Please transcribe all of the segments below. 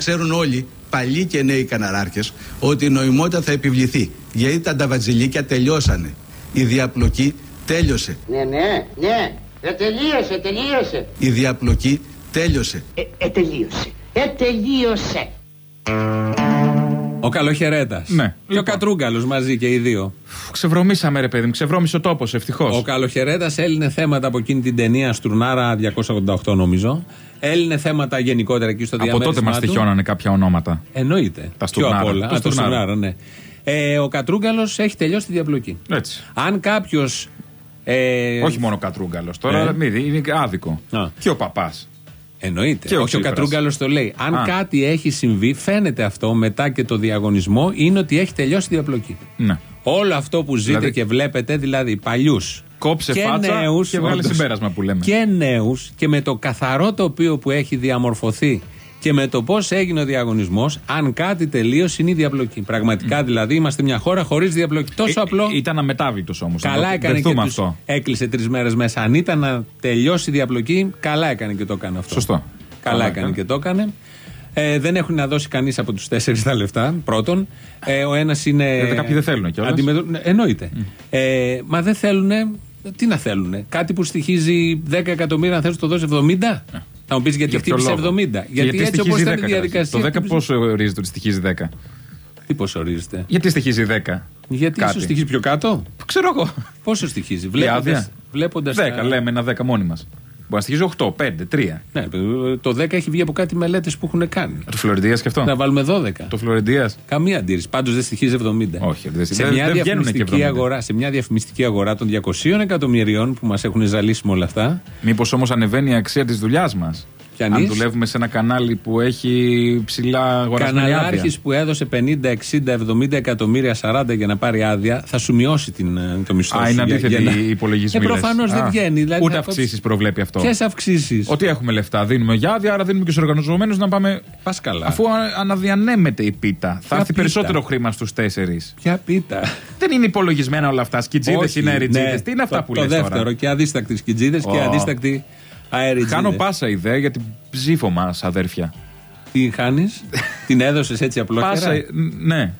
ξέρουν όλοι, παλιοί και νέοι καναράρχες, ότι η νοημότητα θα επιβληθεί. Γιατί τα νταβατζιλίκια τελειώσανε. Η διαπλοκή τέλειωσε. Ναι, ναι, ναι. Ε, τελείωσε, τελείωσε. Η διαπλοκή τέλειωσε. Ε, ε τελείωσε. Ε, τελείωσε. Ο Καλοχαιρέτας. Ναι. Και ο Λοιπόν. Κατρούγκαλος μαζί και οι δύο. Ξεβρωμήσαμε, ρε παιδί μου, ξεβρώμησε ο τόπος, ευτυχώς. Ο Καλοχαιρέτας έλυνε θέματα από εκείνη την ταινία Στουρνάρα 288, νομίζω. Έλυνε θέματα γενικότερα εκεί στο Από διαμέρισμα τότε μας του. τυχιώνανε κάποια ονόματα. Εννοείται. Τα Πιο Στουρνάρα. απ' όλα. Το Α, το Στουρνάρα. Στουρνάρα, ναι. Ε, ο Κατρούγκαλος έχει τελειώσει τη διαπλοκή. Έτσι. Αν κάποιος. Ε, Όχι μόνο ο Κατρούγκαλος. Τώρα Ε. μη δει, είναι άδικο. Α. Και ο παπάς. Εννοείται. Και ο Όχι, ο Τσίπρας. Κατρούγκαλος το λέει. Αν Α. κάτι έχει συμβεί, φαίνεται αυτό μετά και το διαγωνισμό, είναι ότι έχει τελειώσει τη διαπλοκή. Ναι. Όλο αυτό που ζείτε Δηλαδή- και βλέπετε, δηλαδή παλιούς. Κόψε και φάτσα νέους, και βγάλε όντως, συμπέρασμα που λέμε. Και νέους και με το καθαρό τοπίο που έχει διαμορφωθεί και με το πώς έγινε ο διαγωνισμός, αν κάτι τελείωσε είναι η διαπλοκή. Πραγματικά δηλαδή είμαστε μια χώρα χωρίς διαπλοκή. Τόσο Ε, απλό. Ήταν αμετάβητος όμως. Καλά έκανε και δεχτούμε τους αυτό. έκλεισε τρεις μέρες μέσα. Αν ήταν να τελειώσει η διαπλοκή, καλά έκανε και το έκανε αυτό. Σωστό. Καλά, Καλά έκανε έκανε. και το έκανε. Ε, δεν έχουν να δώσει κανείς από τους τέσσερις τα λεφτά. Πρώτον. Ε, ο ένας είναι. Ε, κάποιοι δεν θέλουν κιόλας. αντιμετω- ναι, Εννοείται. Ε, μα δεν θέλουν. Τι να θέλουν. Κάτι που στοιχίζει 10 εκατομμύρια, αν θέλει το δώσεις 70. Θα μου πεις γιατί Για ποιο χτύπησε λόγο; 70. Και Γιατί, έτσι όπως στοιχίζει ήταν 10 η καταρχήν. διαδικασία. Το 10 χτύπησε- πόσο ορίζεται ότι στοιχίζει 10. Τι πώ ορίζεται; Γιατί στοιχίζει 10. Γιατί Κάτι. ίσω στοιχίζει πιο κάτω; Ξέρω εγώ. Πόσο στοιχίζει; άδεια; Βλέποντας, βλέποντας 10, τα- λέμε ένα 10 μόνοι μας. Μπορεί να στοιχίζει 8, 5, 3. Ναι, το 10 έχει βγει από κάτι μελέτες που έχουν κάνει. Το Φλωρεντία και αυτό; Να βάλουμε 12. Το Φλωρεντία. Καμία αντίρρηση. Πάντως δεν στοιχίζει 70. Όχι, δεν- σε, δεν- μια δεν βγαίνουν και διαφημιστική 70. αγορά, σε μια διαφημιστική αγορά των 200 εκατομμυρίων που μας έχουν ζαλίσει με όλα αυτά. Μήπως όμως ανεβαίνει η αξία της δουλειάς μας; Κι αν Αν είσαι. δουλεύουμε σε ένα κανάλι που έχει ψηλά αγορασμένη άδεια. Καναλάρχη που έδωσε 50, 60, 70 εκατομμύρια, 40 για να πάρει άδεια, θα σου μειώσει την, ε, το μισθό Α, σου. είναι για- αντίθετη για να- η υπολογισμή. Ε, προφανώς δεν βγαίνει. Δηλαδή Ούτε θα αυξήσεις προβλέπει αυτό. Ποιες αυξήσεις; Ότι έχουμε λεφτά, δίνουμε για άδεια, άρα δίνουμε και στους εργαζομένου να πάμε. Πας καλά. Αφού α- αναδιανέμεται η πίτα, θα έρθει πίτα; περισσότερο χρήμα στους τέσσερις. Ποια πίτα; Δεν είναι υπολογισμένα όλα αυτά. Σκιτζίδες Όχι, είναι αεριτζίδε. ναι. Τι είναι αυτά το, που Το λες δεύτερο τώρα. και αδίστακτοι σκιτζίδες και Ω. αδίστακτοι αεριτζίδε. Χάνω πάσα ιδέα για την ψήφο μας, αδέρφια. Τι χάνεις, την έδωσες έτσι απλόχερα. Πάσα, ναι.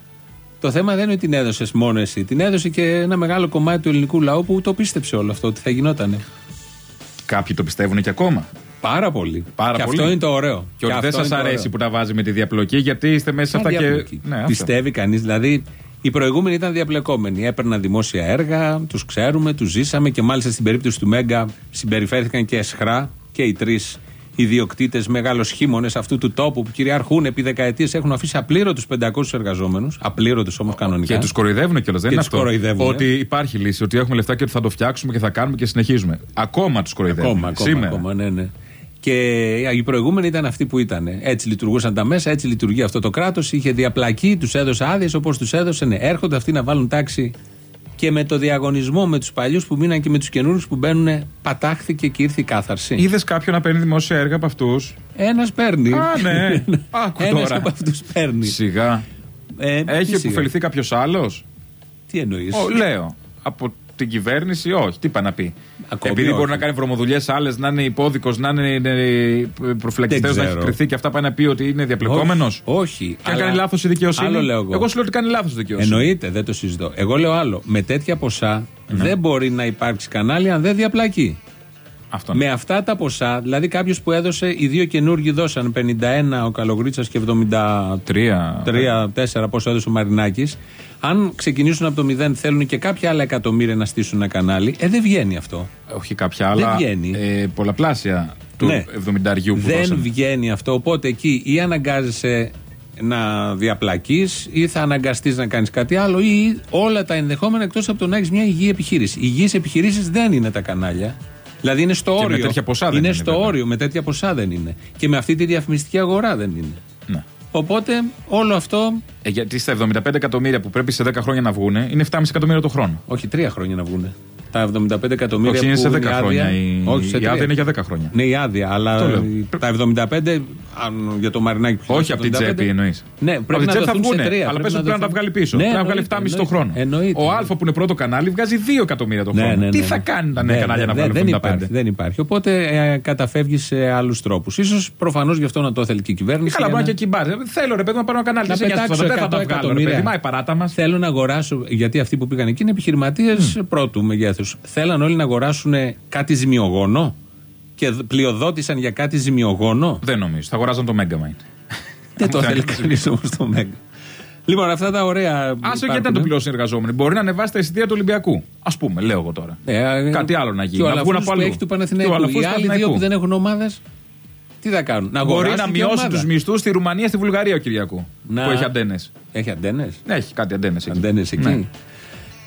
Το θέμα δεν είναι ότι την έδωσες μόνο εσύ. Την έδωσε και ένα μεγάλο κομμάτι του ελληνικού λαού που το πίστεψε όλο αυτό ότι θα γινότανε. Κάποιοι το πιστεύουν και ακόμα. Πάρα πολύ. Πάρα και πολύ. αυτό είναι το ωραίο. Και ότι δεν αυτό είναι σα το αρέσει ωραίο. που τα βάζει με τη διαπλοκή, γιατί είστε μέσα σε Ποια αυτά και. διαπλοκή. Ναι, αυτό. Πιστεύει κανείς. Δηλαδή, οι προηγούμενοι ήταν διαπλεκόμενοι. Έπαιρναν δημόσια έργα, τους ξέρουμε, τους ζήσαμε και μάλιστα στην περίπτωση του Μέγκα συμπεριφέρθηκαν και εσχρά και οι τρεις ιδιοκτήτες, μεγάλος χήμονε αυτού του τόπου που κυριαρχούν επί δεκαετίες έχουν αφήσει απλήρωτους 500 εργαζόμενους. Απλήρωτους όμως κανονικά. Και τους κοροϊδεύουν κιόλας. Δεν Και είναι τους αυτό; κοροϊδεύουν, Ότι ε. υπάρχει λύση, ότι έχουμε λεφτά και ότι θα το φτιάξουμε και θα κάνουμε και συνεχίζουμε. Ακόμα τους κοροϊδεύουν. Ακόμα, ακόμα, Σήμερα. ακόμα, ναι, ναι. Και οι προηγούμενοι ήταν αυτοί που ήταν. Έτσι λειτουργούσαν τα μέσα, έτσι λειτουργεί αυτό το κράτος. Είχε διαπλακεί, τους έδωσε άδειες όπως τους έδωσε. Ναι. Έρχονται αυτοί να βάλουν τάξη και με το διαγωνισμό με τους παλιούς που μείναν και με τους καινούριους που μπαίνουν, πατάχθηκε και ήρθε η κάθαρση. Είδες κάποιον να παίρνει δημόσια έργα από αυτούς; Ένας παίρνει. Α, ναι. Άκου Ένας τώρα. από αυτούς παίρνει. Σιγά. Ε, τι Έχει σιγά. υποφεληθεί κάποιος άλλος; Τι εννοείς; Λέω. Από την κυβέρνηση, όχι. Τι είπα να πει. Ακόμη Επειδή όχι. μπορεί να κάνει βρωμοδουλειές άλλες, να είναι υπόδικος, να είναι προφυλακιστέο, Δεν να έχει ξέρω. κρυθεί και αυτά πάει να πει ότι είναι διαπλεκόμενος. Όχι. όχι Και αν αλλά- κάνει λάθος η δικαιοσύνη. Άλλο λέω εγώ. εγώ σου λέω ότι κάνει λάθος η δικαιοσύνη. Εννοείται, δεν το συζητώ. Εγώ λέω άλλο. Με τέτοια ποσά Ναι. δεν μπορεί να υπάρξει κανάλι αν δεν διαπλακεί. Αυτό. ναι. Με αυτά τα ποσά, δηλαδή κάποιος που έδωσε, οι δύο καινούργοι δώσαν 51 ο Καλογρίτσας και 73, Τρία. 4 πόσο έδωσε ο Μαρινάκης. Αν ξεκινήσουν από το 0, θέλουν και κάποια άλλα εκατομμύρια να στήσουν ένα κανάλι. Ε, δεν βγαίνει αυτό. Όχι κάποια άλλα. βγαίνει. Ε, πολλαπλάσια του Ναι. 70 που δεν δώσαν. βγαίνει αυτό. Οπότε εκεί ή αναγκάζεσαι να διαπλακείς ή θα αναγκαστείς να κάνεις κάτι άλλο ή όλα τα ενδεχόμενα εκτός από το να έχεις μια υγιή επιχείρηση. Υγιείς επιχειρήσεις δεν είναι τα κανάλια. Δηλαδή είναι στο Και με όριο. τέτοια ποσά δεν είναι, στο βέβαια. όριο, με τέτοια ποσά δεν είναι. Και με αυτή τη διαφημιστική αγορά δεν είναι. Ναι. Οπότε όλο αυτό. Ε, γιατί στα 75 εκατομμύρια που πρέπει σε 10 χρόνια να βγουν είναι 7,5 εκατομμύρια το χρόνο. Όχι, τρία χρόνια να βγουν. Τα 75 εκατομμύρια Όχι, είναι που σε 10 η άδεια- χρόνια. Η, Όχι, σε η άδεια τρία. είναι για 10 χρόνια. Ναι, η άδεια. Αλλά Το λέω. τα 75 αν, για το Μαρινάκι που Όχι από την 75. τσέπη εννοείς. Ναι, από πρέπει την να τσέπη θα δοθούν σε βγουν. τρία. Αλλά πες να ότι πρέπει να τα δοθούν. βγάλει πίσω. Ναι, πρέπει να βγάλει εννοείται, 7,5 το χρόνο. εννοείται. Ο Α που είναι πρώτο κανάλι βγάζει 2 εκατομμύρια το Ναι, χρόνο. ναι, ναι, Τι ναι. θα κάνει τα νέα Ναι, κανάλια ναι, να ναι, βγάλουν δεν 75. υπάρχει, δεν υπάρχει. Οπότε ε, καταφεύγει σε άλλους τρόπους. σω προφανώς γι' αυτό να το θέλει και η κυβέρνηση. Καλά, για μπορεί να- και εκεί μπάρ. Θέλω ρε παιδί να πάρω ένα κανάλι. να Δεν σε νοιάζει πετάξω τώρα, δεν θα 100 τα βγάλω. ρε εκατομμύρια. παιδί, Μα η παράτα μας. Θέλω να αγοράσω, γιατί αυτοί που πήγαν εκεί είναι επιχειρηματίες πρώτου μεγέθους. Θέλαν όλοι να αγοράσουν κάτι ζημιογόνο και δ- πλειοδότησαν για κάτι ζημιογόνο; Δεν νομίζω. Θα αγοράζαν το Megamind. Δεν το Ναι. θέλει κανείς όμως το Μέγκα. Λοιπόν, αυτά τα ωραία. Άσε γιατί να υπάρχουν. το πληρώσουν οι εργαζόμενοι. Μπορεί να ανεβάσει τα εισιτήρια του Ολυμπιακού. Α πούμε, λέω εγώ τώρα. Ε, Κάτι άλλο να γίνει. Και ο Να βγουν Αλαφούζος από που αλλού. έχει του Και ο Παναθηναϊκού. Αλαφούζος Οι του άλλοι δύο Παναθηναϊκού. που δεν έχουν ομάδες, τι θα κάνουν; Να Μπορεί αγοράσουν να και μειώσει ομάδα. τους μισθούς στη Ρουμανία, στη Βουλγαρία ο Κυριακού. Να- Που έχει αντένες. Έχει αντένες; Έχει κάτι αντένες εκεί. Αντένε εκεί. Ναι.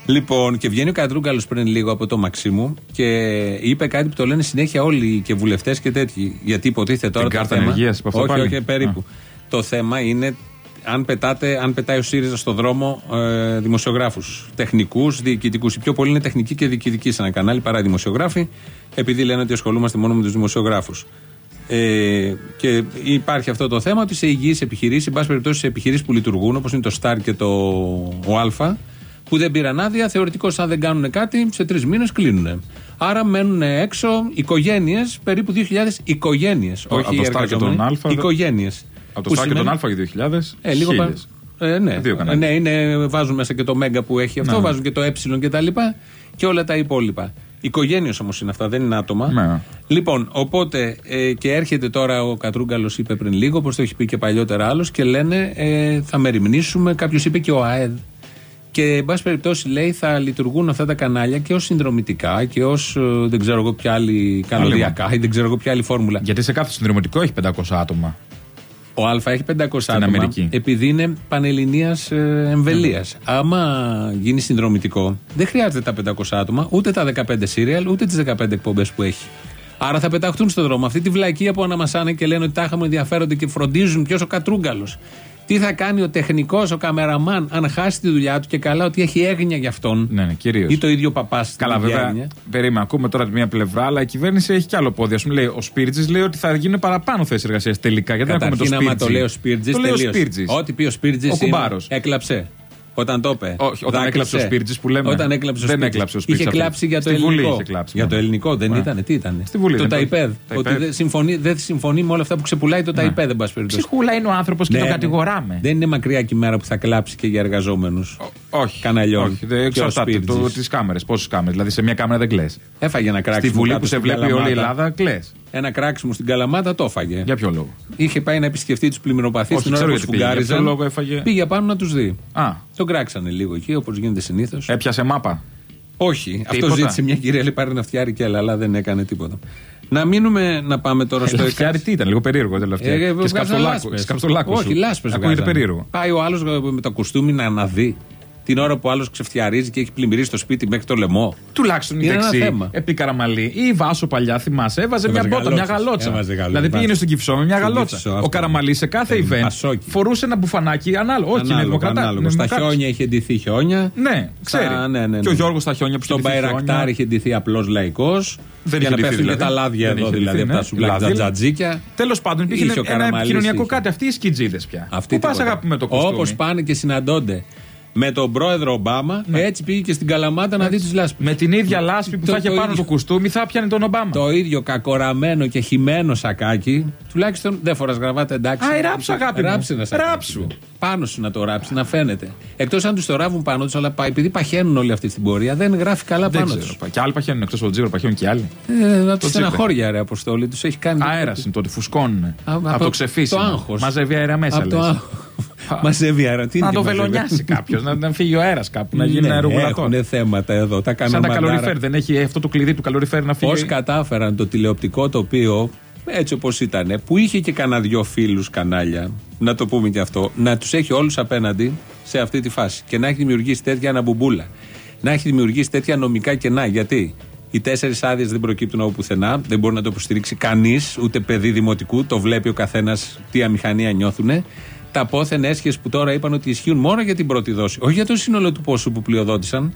Λοιπόν, και βγαίνει ο Κατρούγκαλο πριν λίγο από το Μαξίμου και είπε κάτι που το λένε συνέχεια όλοι και βουλευτές και τέτοιοι. Γιατί υποτίθεται τώρα. Την το κάρτα θέμα- ενεργείας, είπε αυτό όχι, πάλι. όχι, περίπου. Το θέμα είναι αν, πετάτε, αν πετάει ο ΣΥΡΙΖΑ στο δρόμο ε, δημοσιογράφους, τεχνικούς, διοικητικούς. Οι πιο πολλοί είναι τεχνικοί και διοικητικοί σε ένα κανάλι παρά δημοσιογράφοι, επειδή λένε ότι ασχολούμαστε μόνο με τους δημοσιογράφους. Ε, και υπάρχει αυτό το θέμα ότι σε υγιείς επιχειρήσεις, εν πάση περιπτώσει σε επιχειρήσεις που λειτουργούν, όπως είναι το ΣΤΑΡ και το ο Α, που δεν πήραν άδεια, θεωρητικώς αν δεν κάνουν κάτι, σε τρεις μήνες κλείνουν. Άρα μένουν έξω οικογένειες, περίπου 2.000 οικογένειες. από Όχι το Star και τον Α, δεν- Οικογένειες. Από το ΣΤΑ και τον Α για 2000. Ε, λίγο πα... χίλιες. Ε, ναι. Δύο κανάλια. ναι είναι, βάζουν μέσα και το Μέγκα που έχει αυτό, Ναι. βάζουν και το Ε και τα λοιπά και όλα τα υπόλοιπα. Οικογένειες όμως είναι αυτά, δεν είναι άτομα. Ναι. Λοιπόν, οπότε ε, και έρχεται τώρα ο Κατρούγκαλος, είπε πριν λίγο, όπω το έχει πει και παλιότερα άλλος, και λένε ε, θα μεριμνήσουμε. Κάποιος είπε και ο ΑΕΔ. Και εν πάση περιπτώσει λέει θα λειτουργούν αυτά τα κανάλια και ως συνδρομητικά και ως δεν ξέρω εγώ ποια άλλη καλωδιακά ή δεν ξέρω εγώ ποια άλλη φόρμουλα. Γιατί σε κάθε συνδρομητικό έχει 500 άτομα. Ο Α έχει 500 άτομα Αμερική. επειδή είναι πανελληνίας ε, εμβελίας. Άμα γίνει συνδρομητικό, δεν χρειάζεται τα 500 άτομα, ούτε τα 15 σύριαλ, ούτε τις 15 εκπομπές που έχει. Άρα θα πεταχτούν στον δρόμο. Αυτή τη βλακεία που αναμασάνε και λένε ότι τα είχαμε ενδιαφέρονται και φροντίζουν ποιος ο κατρούγκαλος. Τι θα κάνει ο τεχνικός, ο καμεραμάν, αν χάσει τη δουλειά του και καλά ότι έχει έγνοια για αυτόν; Ναι, ναι, κυρίως. Ή το ίδιο παπά στην Καλά, ίδια βέβαια. έγνοια. Περίμενα, ακούμε τώρα τη μία πλευρά, αλλά η κυβέρνηση έχει κι άλλο πόδι. Α πούμε, λέει, ο Σπίρτζης λέει ότι θα γίνουν παραπάνω θέσεις εργασίας τελικά. Γιατί δεν έχουμε το Καταρχήν, άμα Σπίρτζη; το λέει ο Σπίρτζης, Το λέει ο Σπίρτζης. Ό,τι πει ο Σπίρτζης. Ο κουμπάρος. Έκλαψε. Όταν το είπε. Όχι, όταν έκλαψε ο Σπίρτζης που λέμε. Όταν έκλαψε ο Δεν Σπίρτζης. έκλαψε ο Σπίρτζης Είχε αυτό. κλάψει για το Στη Βουλή ελληνικό. είχε κλάψει, για ναι. το ελληνικό δεν Ναι. ήταν. Τι ήταν. Στη Βουλή Το δεν ΤΑΙΠΕΔ. ήταν. Ότι ΤΑΙΠΕΔ. δεν συμφωνεί, δεν συμφωνεί με όλα αυτά που ξεπουλάει το ΤΑΙΠΕΔ, εν πάση περιπτώσει. Ψυχούλα είναι ο άνθρωπος και Ναι, τον ναι. κατηγοράμε. Δεν είναι μακριά και η μέρα που θα κλάψει και για εργαζόμενους. Όχι. Καναλιών. Όχι, δεν Και ο εξαρτάται Σπίρτζης. τις κάμερες. Πόσες κάμερες. Δηλαδή σε μια κάμερα δεν κλε. Έφαγε ένα Στη κράξιμο. Βουλή κάτω που σε στην βλέπει όλη η Καλαμάτα. Ελλάδα, κλε. Ένα κράξιμο στην Καλαμάτα το έφαγε. Για ποιο λόγο; Είχε πάει να επισκεφτεί τους πλημμυροπαθείς Όχι, την ώρα ξέρω που γιατί πήγε. Για σφουγγάριζαν. ποιο λόγο έφαγε; Πήγε πάνω να τους δει. Α, Τον κράξανε λίγο εκεί, όπως γίνεται συνήθως. έπιασε μάπα. Όχι. Αυτό Τίποτα. ζήτησε μια κυρία, λέει πάρει να φτιάρει και άλλα, αλλά δεν έκανε τίποτα. Να μείνουμε να πάμε τώρα στο Λαφτιάρι τι ήταν, λίγο περίεργο το Ε, λαφτιάρι. ε, Και βγάζανε σκαψολάκο. λάσπες. Σκαψολάκο. Όχι, λάσπες. Ακούγεται περίεργο. Πάει ο άλλος με το κουστούμι να αναδεί. Την ώρα που ο άλλος ξεφτιαρίζει και έχει πλημμυρίσει το σπίτι μέχρι το λαιμό. Τουλάχιστον η Είναι ένα δεξί. θέμα. Επί Καραμαλή. Ή η Βάσο παλιά, θυμάσαι, έβαζε μια Έβαζε μπότα, μια γαλότσες. γαλότσα. Έβαζε γαλότσες. Δηλαδή πήγαινε Βάζε. στον Κυφσό με μια Στον γαλότσα. Κυφσό, Ο αυτό. Καραμαλή σε κάθε Ε, event πασόκι. φορούσε ένα μπουφανάκι ανάλογο. Όχι, είναι Ανάλογο, δημοκρατά. ανάλογο. Στα χιόνια είχε ντυθεί χιόνια. Ναι, ξέρει. Στα- ναι, ναι, ναι. Και ο Γιώργος στα χιόνια που Στον είχε ντυθεί Μπαϊρακτάρ χιόνια. είχε ντυθεί απλός λαϊκός. Δεν Για είχε να ντυθεί, πέφτουν και τα δηλαδή. λάδια Δεν εδώ είχε δηλαδή. ντυθεί, Από τα ναι. σουβλάκια Λάδι. τζατζατζίκια. Τέλος πάντων, υπήρχε Είχε ο ένα, ένα Καραμαλής, επικοινωνιακό είχε. κάτι. Αυτοί οι σκιτζίδες πια. Αυτή Πού πας αγάπη με το κουστούμι. Όπως πάνε και συναντώνται με τον πρόεδρο Ομπάμα, έτσι πήγε και στην Καλαμάτα να δει τις λάσπες. Με την ίδια λάσπη που Το- θα είχε το πάνω ίδιο. το κουστούμι θα πιάνει τον Ομπάμα. Το ίδιο κακοραμένο και χυμένο σακάκι. Τουλάχιστον δεν φοράς γραβάτα εντάξει. Α, ε, ράψου, αγάπη μου. Ράψε ένα σακάκι. Ράψου. Πάνω σου να το ράψει, να φαίνεται. Εκτός αν τους το ράβουν πάνω τους, αλλά πα- επειδή παχαίνουν όλοι αυτή στην πορεία, δεν γράφει καλά Δεν πάνω ξέρω. τους. Και άλλοι παχαίνουν εκτός από τον Τζίρο, παχαίνουν και άλλοι. Ε, να τους Το στεναχώρια, ρε Αποστόλη, τους έχει κάνει. Αέρας είναι τότε, φουσκώνουν. Α, Από το ξεφύσιμο. Το άγχος. Μαζεύει αέρα μέσα. Από το λες. άγχος. Μαζεύει αέρα. Τι είναι Να και το μαζεύει; βελονιάσει κάποιος, να, να φύγει ο αέρας κάπου, να γίνει Ναι, ένα αερογουλατόρ. Έχουν θέματα εδώ. Τα κάνουν Σαν τα μαντάρα. καλοριφέρ, δεν έχει αυτό το κλειδί του καλοριφέρ να φύγει; Πώς κατάφεραν το τηλεοπτικό τοπίο, έτσι όπως ήταν, που είχε και κανένα δυο φίλους κανάλια, να το πούμε και αυτό, να τους έχει όλους απέναντι σε αυτή τη φάση και να έχει δημιουργήσει τέτοια αναμπουμπούλα. Να έχει δημιουργήσει τέτοια νομικά κενά. Γιατί οι τέσσερις άδειες δεν προκύπτουν από πουθενά, δεν μπορεί να το υποστηρίξει κανείς, ούτε παιδί δημοτικού, το βλέπει ο καθένας τι αμηχανία νιώθουν. Τα πόθεν έσχες που τώρα είπαν ότι ισχύουν μόνο για την πρώτη δόση, όχι για το σύνολο του πόσου που πλειοδότησαν.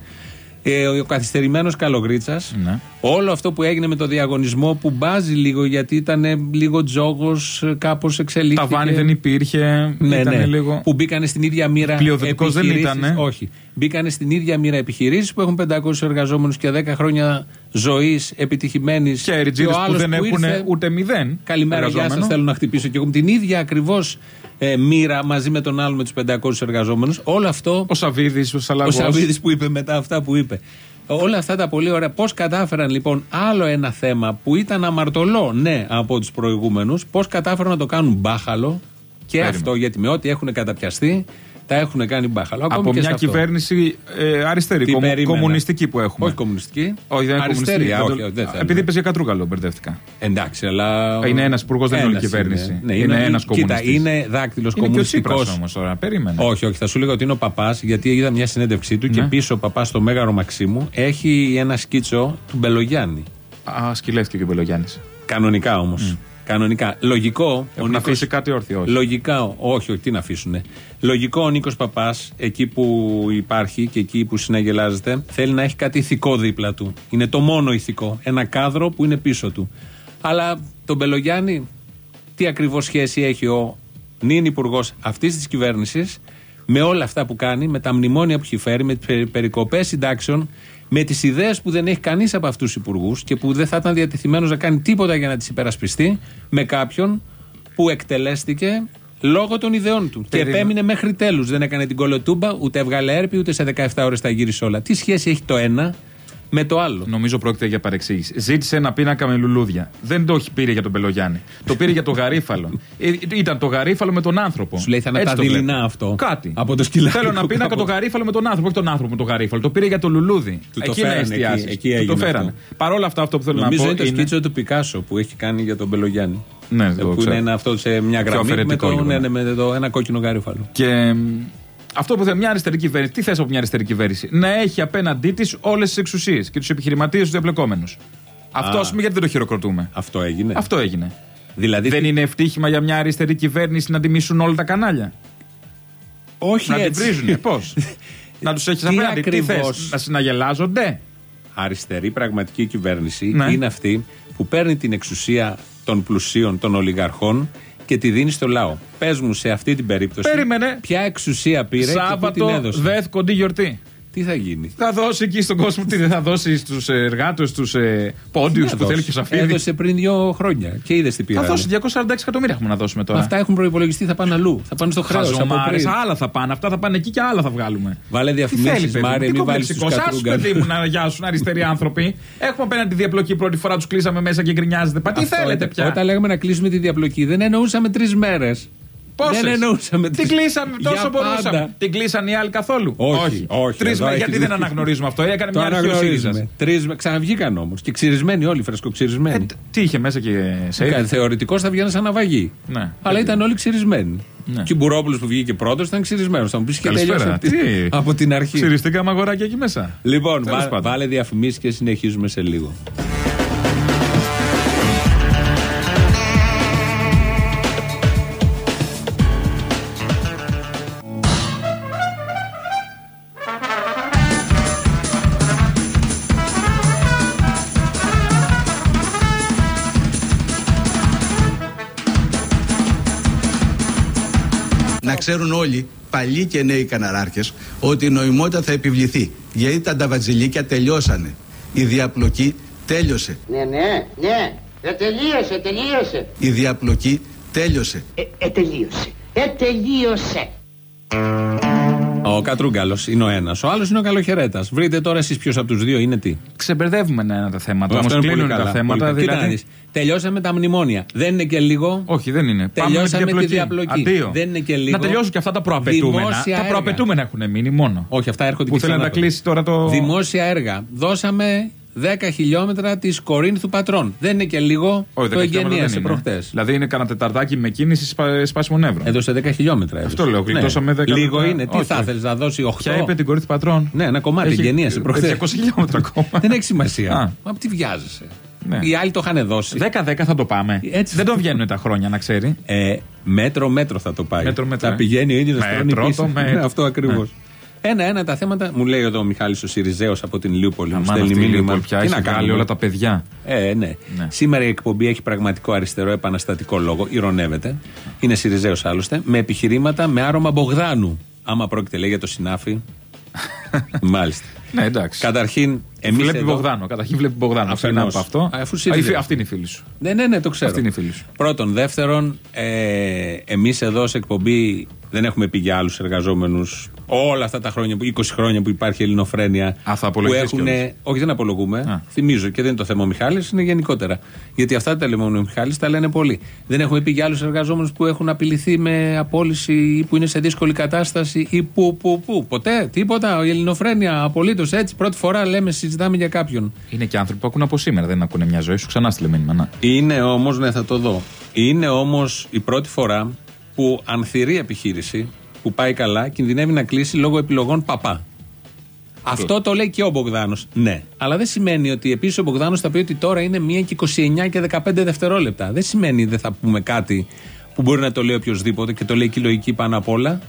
Ε, ο καθυστερημένος Καλογρίτσας. Ναι. Όλο αυτό που έγινε με το διαγωνισμό που μπάζει λίγο γιατί ήταν λίγο τζόγος, κάπως εξελίχθηκε. Τα βάνη δεν υπήρχε. Ναι, ήταν ναι. Λίγο... Που μπήκανε στην ίδια μοίρα. Πλειοδοτικός δεν επιχειρήσεις. ήτανε. Όχι. Μπήκανε στην ίδια μοίρα επιχειρήσεις που έχουν 500 εργαζόμενους και 10 χρόνια ζωής επιτυχημένης. Και αεριτζίδε που δεν έχουν ούτε μηδέν. Καλημέρα, γεια εργαζόμενο. σα. Θέλω να χτυπήσω και εγώ την ίδια ακριβώς ε, μοίρα μαζί με τον άλλο με τους 500 εργαζόμενους. Όλο αυτό. Ο Σαββίδης, ο Ο Σαλαγό. Σαββίδης που είπε μετά αυτά που είπε. Όλα αυτά τα πολύ ωραία. Πώς κατάφεραν λοιπόν άλλο ένα θέμα που ήταν αμαρτωλό, ναι, από τους προηγούμενους, πώς κατάφεραν να το κάνουν μπάχαλο και Περίμενε. αυτό γιατί με ό,τι έχουν καταπιαστεί τα έχουν κάνει μπάχαλο. Ακόμη Από και σε μια αυτό. κυβέρνηση ε, αριστερή, Τι κομμου- περίμενα. κομμουνιστική που έχουμε. Όχι κομμουνιστική. Όχι, δεν είναι αριστερή. κομμουνιστική. α, Δεν όχι, το- όχι, δεν θέλω. Επειδή είπε για κατρούγκαλο, μπερδεύτηκα. Εντάξει, αλλά. Είναι ένας υπουργός, δεν είναι όλη Ένας κυβέρνηση. είναι. Ναι, Είναι ένας Κοίτα, κομμουνιστής. είναι δάκτυλος Είναι και ο κομμουνιστικός. Τσίπρα όμως τώρα. Περίμενε. Όχι, όχι, θα σου λέγα ότι είναι ο παπάς, γιατί είδα μια συνέντευξή του και Ναι. πίσω ο παπάς στο Μέγαρο Μαξίμου έχει ένα σκίτσο του Μπελογιάννη. Α, σκυλεύτηκε και ο Μπελογιάννης. Κανονικά όμως. Κανονικά. Λογικό. ο Έχουν Νίκος- αφήσει κάτι όρθιο, όχι. Λογικά, όχι, όχι, τι να αφήσουν. Λογικό ο Νίκος Παπάς, εκεί που υπάρχει και εκεί που συναγελάζεται, θέλει να έχει κάτι ηθικό δίπλα του. Είναι το μόνο ηθικό. Ένα κάδρο που είναι πίσω του. Αλλά τον Μπελογιάννη, τι ακριβώς σχέση έχει ο νυν υπουργός αυτής της κυβέρνησης με όλα αυτά που κάνει, με τα μνημόνια που έχει φέρει, με τις περικοπές συντάξεων, με τις ιδέες που δεν έχει κανείς από αυτούς τους υπουργούς και που δεν θα ήταν διατεθειμένος να κάνει τίποτα για να τις υπερασπιστεί, με κάποιον που εκτελέστηκε λόγω των ιδεών του. Και Περίμενε. επέμεινε μέχρι τέλους. Δεν έκανε την κολοτούμπα, ούτε έβγαλε έρπη, ούτε σε 17 ώρες τα γύρισε όλα. Τι σχέση έχει το ένα με το άλλο. Νομίζω πρόκειται για παρεξήγηση. Ζήτησε ένα πίνακα με λουλούδια. Δεν το έχει πήρε για τον Πελογιάννη. το πήρε για το γαρίφαλο. Ε, ήταν το γαρίφαλο με τον άνθρωπο. Σου λέει θα είναι Έτσι τα το δειλινά βλέπω. αυτό. Κάτι. Από το σκυλάκι Θέλω να που πίνακα το κάποτε- γαρίφαλο με τον άνθρωπο, όχι τον άνθρωπο με το γαρίφαλο. Το πήρε για το λουλούδι. Του το εκεί να φέρανε, εστιάσεις. εκεί- εκεί Του το έγινε φέρανε. αυτό. Παρ' όλα αυτά, αυτό που θέλω Νομίζω να είναι πω το είναι. σκίτσο του Πικάσο που έχει κάνει για τον Μπελογιάννη. Ναι, το που ξέρω. είναι αυτό σε μια Πιο γραμμή με αφαιρετικό το, λίγο, ναι, ναι. ναι, με το ένα κόκκινο γαρίφαλο. Και μ, αυτό που θέλει μια αριστερή κυβέρνηση, τι θες από μια αριστερή κυβέρνηση, να έχει απέναντί της όλες τις εξουσίες και τους επιχειρηματίες τους διαπλεκόμενου. Αυτό, Α. ας πούμε, γιατί δεν το χειροκροτούμε; Αυτό έγινε. Αυτό έγινε. Δηλαδή. Δεν είναι ευτύχημα για μια αριστερή κυβέρνηση να τιμήσουν όλα τα κανάλια; Όχι να την έτσι. βρίζουν. Πώς; να τους έχεις Τι απέναντι. Τι θες, ακριβώς. να συναγελάζονται; Αριστερή πραγματική κυβέρνηση Ναι. είναι αυτή που παίρνει την εξουσία των πλουσίων, των ολιγαρχών και τη δίνει στο λαό. Πες μου σε αυτή την περίπτωση. Περίμενε. Ποια εξουσία πήρε και πού την Σάββατο, έδωσε; δεθ κοντή γιορτή. Τι θα γίνει; Θα δώσει εκεί στον κόσμο, τι δεν θα δώσει στους εργάτες, στους ε, πόντιους που Έδωσε. θέλει και ο Σαφίδη. Έδωσε πριν δύο χρόνια και είδες τι Θα πήρε. δώσει 246 εκατομμύρια έχουμε να δώσουμε τώρα. Αυτά έχουν προπολογιστεί, θα πάνε αλλού. Θα πάνε στο χρέος. από Χαζομάρες, πριν. άλλα θα πάνε. Αυτά θα πάνε εκεί και άλλα θα βγάλουμε. Βάλε Τι θέλει, διαφημίσει, παιδί μου, Μάρια, τι μην βάλεις τους κομπλεξικός. Άσου, κατρούγκαλου. παιδί μου, να γιάσουν αριστεροί άνθρωποι. Έχουμε απέναντι τη διαπλοκή πρώτη φορά, τους κλείσαμε μέσα και γκρινιάζετε. Πα τι Αυτό θέλετε ήταν. πια; Όταν λέγαμε να κλείσουμε τη διαπλοκή, δεν εννοούσαμε τρεις μέρες. Πόσες; Δεν εννοούσαμε Την τρεις. κλείσαμε Για τόσο μπορούσαμε. πάντα. Την κλείσαν οι άλλοι καθόλου; Όχι, όχι, Τρεις εδώ μέρες. έχει γιατί δει. δεν αναγνωρίζουμε αυτό. Έκανε Το μια αρχή ο αναγνωρίζουμε. ΣΥΡΙΖΑ. Τρεις με- Ξαναβγήκαν όμως. Και ξυρισμένοι όλοι, φρεσκοξυρισμένοι. Τι είχε μέσα και σε Θεωρητικώ θα βγαίνουν σαν ναυαγή. Ναι. Αλλά Έτσι. ήταν όλοι ξυρισμένοι. Ναι. Και ο Μπουρόπουλο που βγήκε πρώτος ήταν ξυρισμένος. Θα μου πεις και Καλησπέρα. τέλειωσε από την- Τι; από την αρχή. Ξυριστήκαμε αγοράκια εκεί μέσα. Λοιπόν, Τέλος βά- πάντων. βάλε διαφημίσεις και συνεχίζουμε σε λίγο. Ξέρουν όλοι, παλιοί και νέοι καναράρχες, ότι η νοημότητα θα επιβληθεί. Γιατί τα νταβατζιλίκια τελειώσανε. Η διαπλοκή τέλειωσε. Ναι, ναι, ναι. Ε, τελείωσε, τελείωσε. Η διαπλοκή τέλειωσε. Ε, ε, τελείωσε. Ε, τελείωσε. Ο Κατρούγκαλος είναι ο ένας. Ο άλλος είναι ο Καλοχαιρέτας. Βρείτε τώρα εσείς ποιος από τους δύο είναι τι. Ξεμπερδεύουμε ένα τα θέματα. Αυτό Όμω είναι πολύ κλείνουν τα καλά. θέματα. Πολύ καλά. Κοίτα να Δηλαδή. δεις. Τελειώσαμε τα μνημόνια. Δεν είναι και λίγο. Όχι, δεν είναι. Τελειώσαμε Πάμε με τη διαπλοκή. Αντίο. Δεν είναι και λίγο. Να τελειώσουν και αυτά τα προαπαιτούμενα. Δημόσια Τα έργα. προαπαιτούμενα έχουν μείνει μόνο. Όχι, αυτά έρχονται Που και θέλει να τα ξανά. κλείσει τώρα το. Δημόσια έργα. Δώσαμε 10 χιλιόμετρα της Κορίνθου Πατρών. Δεν είναι και λίγο. Όχι, το 10 χιλιόμετρα εγγενίασε δεν είναι. προχτές. Δηλαδή είναι κανένα τεταρτάκι με κίνηση σπα- σπάσιμων εύρων. Έδωσε 10 χιλιόμετρα. έδωσε. Αυτό λέω, γλιτώσαμε 10 Λίγο λεπτά. είναι. Τι Όχι, θα όχι. ήθελε να δώσει 8. Ποια είπε την Κορίνθη Πατρών; Ναι, ένα κομμάτι Έχει- εγγενίασε προχθέ. 200 χιλιόμετρα ακόμα. Δεν έχει σημασία. Α. Μα τι βιάζεσαι. Ναι. Οι άλλοι το είχαν δώσει. 10-10 θα το πάμε. Έτσι. Δεν το βγαίνουν τα χρόνια, να ξέρει. Ε, μέτρο μέτρο θα το πάει. Μέτρο, μέτρο, θα ε. πηγαίνει ο ίδιος να Μέτρο στρώνει πίσω. το μέτρο. Ναι, αυτό ακριβώς. Ένα-ένα τα θέματα. Μου λέει εδώ ο Μιχάλης ο Σιριζέος από την Λιούπολη. μου Αμάν στέλνει αυτή η μήνυμα. Λίβολ πια Τι έχει να βγάλει κάνουμε; όλα τα παιδιά. Ε, ναι. Ναι. Σήμερα η εκπομπή έχει πραγματικό αριστερό επαναστατικό λόγο. Ηρωνεύεται. Είναι Σιριζέος άλλωστε. Με επιχειρήματα με άρωμα Μπογδάνου. Άμα πρόκειται λέει για το συνάφι. Μάλιστα. Ναι, εντάξει. Καταρχήν, εμείς. βλέπει Μπογδάνο. Καταρχήν βλέπει Μπογδάνο. Αφενός. Αφενός. από αυτό. Α, αφού Α, Σιριζέο. η φι- Αυτή είναι η φίλη σου. Ναι, ναι, ναι, το ξέρω. Αυτή είναι η φίλη σου. Πρώτον. Δεύτερον, ε, εμείς εδώ σε εκπομπή δεν έχουμε πει για άλλους εργαζόμενους όλα αυτά τα χρόνια, που- 20 χρόνια που υπάρχει ελληνοφρένεια. Α, θα που απολογηθείς έχουν. κιόλας. Όχι, δεν απολογούμε. Α. Θυμίζω και δεν είναι το θέμα ο Μιχάλης, είναι γενικότερα. Γιατί αυτά τα λέμε μόνο ο Μιχάλης, τα λένε πολλοί. Δεν έχουμε πει για άλλους εργαζόμενους που έχουν απειληθεί με απόλυση ή που είναι σε δύσκολη κατάσταση ή που, που, που. Ποτέ, τίποτα. Η ελληνοφρένεια, απολύτως έτσι. Πρώτη φορά λέμε, συζητάμε για κάποιον. Είναι και άνθρωποι που ακούνε από σήμερα. Δεν ακούνε μια ζωή σου. Ξανά στείλε μήνυμα. Να. Είναι όμως, ναι, θα το δω. Είναι όμως η πρώτη φορά που ανθυρή επιχείρηση που πάει καλά κινδυνεύει να κλείσει λόγω επιλογών παπά. Αυτό το λέει και ο Μπογδάνος. Ναι. Αλλά δεν σημαίνει ότι επίσης ο Μπογδάνος θα πει ότι τώρα είναι 1 και 29 και 15 δευτερόλεπτα. Δεν σημαίνει δεν θα πούμε κάτι που μπορεί να το λέει οποιοδήποτε και το λέει και η λογική πάνω απ' όλα.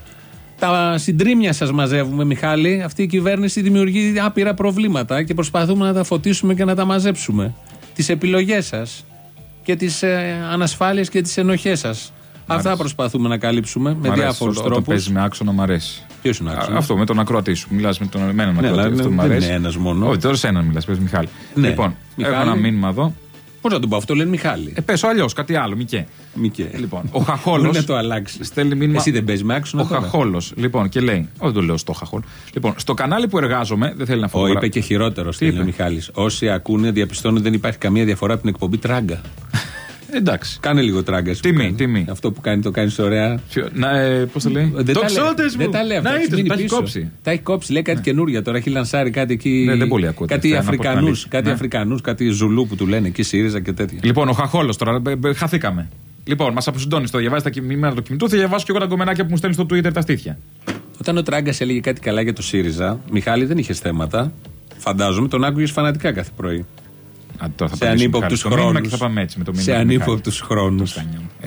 Τα συντρίμια σας μαζεύουμε, Μιχάλη. Αυτή η κυβέρνηση δημιουργεί άπειρα προβλήματα και προσπαθούμε να τα φωτίσουμε και να τα μαζέψουμε. Τις επιλογές σας και τις ε, ανασφάλειες και τις ενοχές σας. Αυτά προσπαθούμε να καλύψουμε με Μ' αρέσει, διάφορους Όταν τρόπους. παίζει με άξονα, μ' αρέσει. Ποιος είναι ο Α, άξονας; Αυτό με τον ακροατή σου. Μιλάς με, τον, με έναν Ναι, ακροατή. αλλά αυτό είναι- μου δεν αρέσει. είναι ένας μόνο. Όχι, τώρα σε έναν μιλάς. Πες Μιχάλη. Ναι. Λοιπόν, Μιχάλη. έχω ένα μήνυμα εδώ. Πώς να τον πω, αυτό λένε Μιχάλη. Ε, πες αλλιώς, κάτι άλλο, Μικέ. Μικέ. Λοιπόν, ο Χαχόλος. Μπορεί να το αλλάξεις. Στέλνει μήνυμα. Εσύ δεν παίζεις με άξονα. Ο τώρα. Χαχόλος. Λοιπόν, και λέει. Όχι, δεν το λέω στο Χαχόλ. Λοιπόν, στο κανάλι που εργάζομαι. Δεν θέλει να Ο φωτογραφεί. είπε και χειρότερο, στέλνει ο είπε; Μιχάλης. Όσοι ακούνε, διαπιστώνουν ότι δεν υπάρχει καμία διαφορά από την εκπομπή τράγκα. Εντάξει. Κάνε λίγο τράγκα. εσύ που Τιμή, κάνει. τιμή. Αυτό που κάνει το κάνεις ωραία. Ποιο- Να, ε, πώς το λέει; Δεν τα λέει. Τοξότες μου. Δεν τα λέει αυτά. Να έχει είδες, μείνει τα έχει πίσω. κόψει. Τα έχει κόψει. Λέει κάτι καινούρια τώρα. Έχει λανσάρει κάτι εκεί. Ναι, δεν πολύ ακούω Κάτι τελευταία, να πω την Αφρικανού. αλήθεια. Κάτι Ναι. Αφρικανούς, κάτι Ζουλού που του λένε εκεί, ΣΥΡΙΖΑ και τέτοια. Λοιπόν, ο Χαχόλος τώρα. μπε- μπε- Χαθήκαμε. Λοιπόν, μας αποσυντώνεις το διαβάζεις τα κείμενα του κινητού. Θα διαβάσω και εγώ τα κομμενάκια που μου στέλνεις στο Twitter τα στήθια. Όταν ο Τράγκα έλεγε κάτι καλά για το ΣΥΡΙΖΑ, Μιχάλη δεν είχες θέματα. Φαντάζομαι τον άκουγες φανατικά κάθε πρωί. Α, τώρα θα Σε απαντήσω, ανύποπτους Μιχάλη, στο μήνυμα χρόνους. Και θα πάμε έτσι με το μήνυμα. Σε του Μιχάλη. ανύποπτους χρόνους.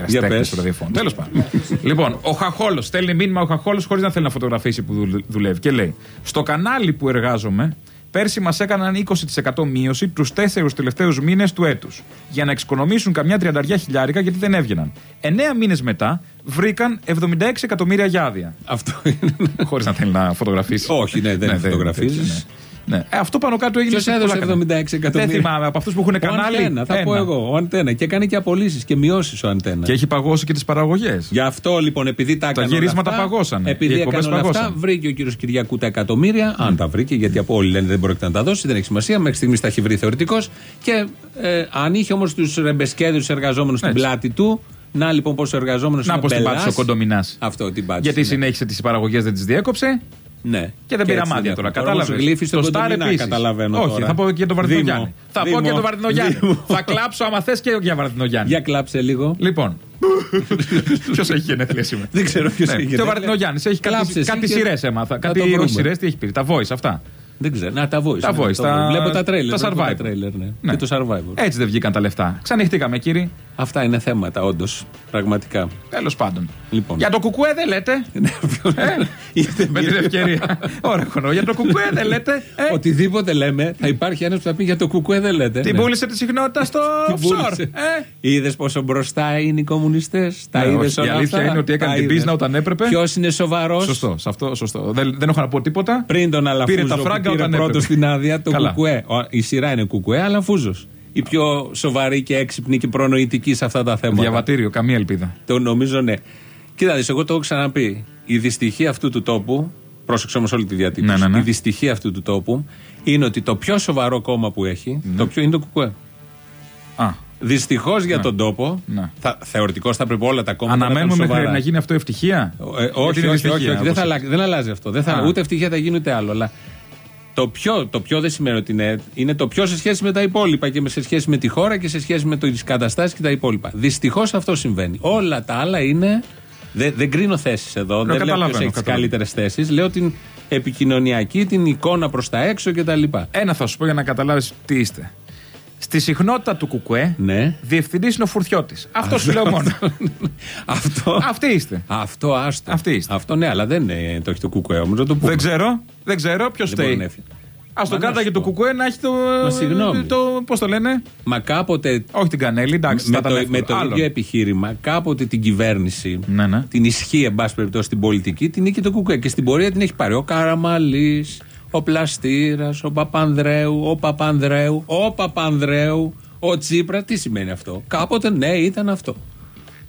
Για πες. στο ραδιοφώνο. Τέλος πάντων. λοιπόν, ο Χαχόλος στέλνει μήνυμα ο Χαχόλος χωρίς να θέλει να φωτογραφίσει που δουλε- δουλεύει και λέει: Στο κανάλι που εργάζομαι, πέρσι μας έκαναν 20% μείωση τους τέσσερους τελευταίους μήνες του έτους. Για να εξοικονομήσουν καμιά τριανταριά χιλιάρικα γιατί δεν έβγαιναν. Εννέα μήνες μετά βρήκαν 76 εκατομμύρια για άδεια. Αυτό είναι. Χωρίς να θέλει να φωτογραφίσει. Όχι, ναι, δεν φωτογραφίζεις. τέτοιο, Ναι. Ναι. Ε, αυτό πάνω κάτω έγινε. Ποιος σε έδωσε πολλά κανάλια. 76 εκατομμύρια. Δεν θυμάμαι από αυτούς που έχουν Ο κανάλι. Αντένα, θα πω ένα. εγώ. Ο Αντένα. Και έκανε και απολύσεις και μειώσεις ο Αντένα. Και έχει παγώσει και τις παραγωγές. Γι' αυτό λοιπόν, επειδή τα έκανε. όλα γυρίσματα αυτά, παγώσανε. Οι Επειδή εκπομπές έκανε όλα αυτά, παγώσανε. βρήκε ο κύριος Κυριακού τα εκατομμύρια. Αν τα βρήκε, γιατί από όλοι λένε δεν πρόκειται να τα δώσει, δεν έχει σημασία. Μέχρι στιγμής τα έχει βρει θεωρητικός. Και ε, αν είχε όμως τους ρεμπεσκέδου εργαζόμενους στην Έτσι. πλάτη του, να λοιπόν πόσο εργαζόμενο Να είναι πω την πελάς. πάτησε ο κοντομινάς. Αυτό την πάτησε. Γιατί ναι. συνέχισε τις παραγωγές, δεν τις διέκοψε. Ναι. Και δεν πήρα έτσι μάτια δεν τώρα. έχουμε. Κατάλαβες. Όμως γλύφεις στον Σταρ Κοντομινά, επίσης. καταλαβαίνω Όχι, τώρα. θα πω και για τον Δήμο. Βαρδινογιάννη. Θα πω Δήμο. και τον Βαρδινογιάννη. Δήμο. θα κλάψω άμα θες και για Βαρδινογιάννη. Για κλάψε λίγο. Λοιπόν. Ποιος έχει γενέθλια σήμερα; Δεν ξέρω ποιος Ναι, έχει Και ο γενέθλια. Βαρδινογιάννη έχει Κλάψε κάτι, εσύ κάτι και σειρές έμαθα. θα Κάτι το βρούμε. σειρές τι έχεις πει. Τα voice αυτά. Δεν ξέρω. Να τα voice. Τα ναι, voice, το τα- Βλέπω τα τρέιλερ. τα βλέπω survivor. τρέιλερ, ναι. Ναι. Και το survivor. Έτσι δεν βγήκαν τα λεφτά. Ξανοιχτήκαμε, κύριε. Αυτά είναι θέματα, όντως. Πραγματικά. Τέλος πάντων. Λοιπόν. Για το κουκουέ δεν λέτε. Ε, Ήρθε Με την ευκαιρία. Ωραία, χρόνο. Για το κουκουέ δεν λέτε. Ε, Οτιδήποτε λέμε, θα υπάρχει ένας που θα πει για το κουκουέ δεν λέτε. Την Ναι. πούλησε τη συχνότητα στο Την offshore. πούλησε. Ε, Είδες πόσο μπροστά είναι οι κομμουνιστές; Τα Ναι, είδες όχι, η όλα αλήθεια αυτά; είναι ότι έκανε Τα την είδες. πίσνα όταν έπρεπε. Ποιος είναι σοβαρός; Σωστό, σε αυτό, σωστό. Δεν, δεν έχω να πω τίποτα. Πριν τον Αλαφούζο Πήρε τα που φράγκα πήρε όταν πρώτο έπρεπε. στην άδεια, το Καλά. κουκουέ. Ο- Η σειρά είναι κουκουέ, Αλαφούζο. Η πιο σοβαρή και έξυπνη και προνοητική σε αυτά τα θέματα. Διαβατήριο, καμία ελπίδα. Το νομίζω ναι. Κοίτα, δεις, εγώ το έχω ξαναπεί. Η δυστυχία αυτού του τόπου, πρόσεξε όμως όλη τη διατύπωση. Ναι, ναι, ναι. Η δυστυχία αυτού του τόπου είναι ότι το πιο σοβαρό κόμμα που έχει, Ναι. το πιο είναι το κουκουέ. Α, Δυστυχώς για τον τόπο, Ναι. θα, θεωρητικώς θα πρέπει όλα τα κόμματα να αναμένουμε ήταν μέχρι σοβαρά. να γίνει αυτό ευτυχία; Ε, Γιατί όχι, είναι όχι, δυστυχία, όχι, όχι, δεν, όπως θα είπες. αλλάξει, δεν αλλάζει αυτό. Δεν θα, Α. ούτε ευτυχία θα γίνει ούτε άλλο. Αλλά το πιο, το πιο δεν σημαίνει ότι είναι. Είναι το πιο σε σχέση με τα υπόλοιπα και με- σε σχέση με τη χώρα και σε σχέση με τις καταστάσεις και τα υπόλοιπα. Δυστυχώς αυτό συμβαίνει. Όλα τα άλλα είναι. Δεν, δεν κρίνω θέσεις εδώ. δεν λέω ποιος καταλαβαίνω, έχει τις καταλαβαίνω. καλύτερες θέσεις. Λέω την επικοινωνιακή, την εικόνα προς τα έξω κτλ. Ένα θα σου πω για να καταλάβεις τι είστε. Στη συχνότητα του Κουκουέ, Ναι. διευθυντής είναι ο Φουρτιώτης. Αυτό σου λέω μόνο. Αυτό. Αυτοί είστε. Αυτό άστο. Αυτοί είστε. Αυτό ναι, αλλά δεν είναι, το έχει το κουκουέ όμως. Να το πούμε. Δεν ξέρω, δεν ξέρω ποιος Δεν μπορεί να φταίει. έφυγε. Α τον Μα να κάταγε σου το πω. κουκουέ να έχει το. Μα συγγνώμη. το Πώς το λένε, Μα κάποτε. Όχι την κανέλη, εντάξει, με θα ήταν το, εύκολο. με το Άλλον. ίδιο επιχείρημα, κάποτε την κυβέρνηση, Ναι, ναι. την ισχύ, εν πάση περιπτώσει, στην πολιτική, την είχε το κουκουέ. Και στην πορεία την έχει πάρει ο Καραμαλής, ο Πλαστήρας, ο Παπανδρέου, ο Παπανδρέου, ο Παπανδρέου, ο Τσίπρας. Τι σημαίνει αυτό; Κάποτε ναι, ήταν αυτό.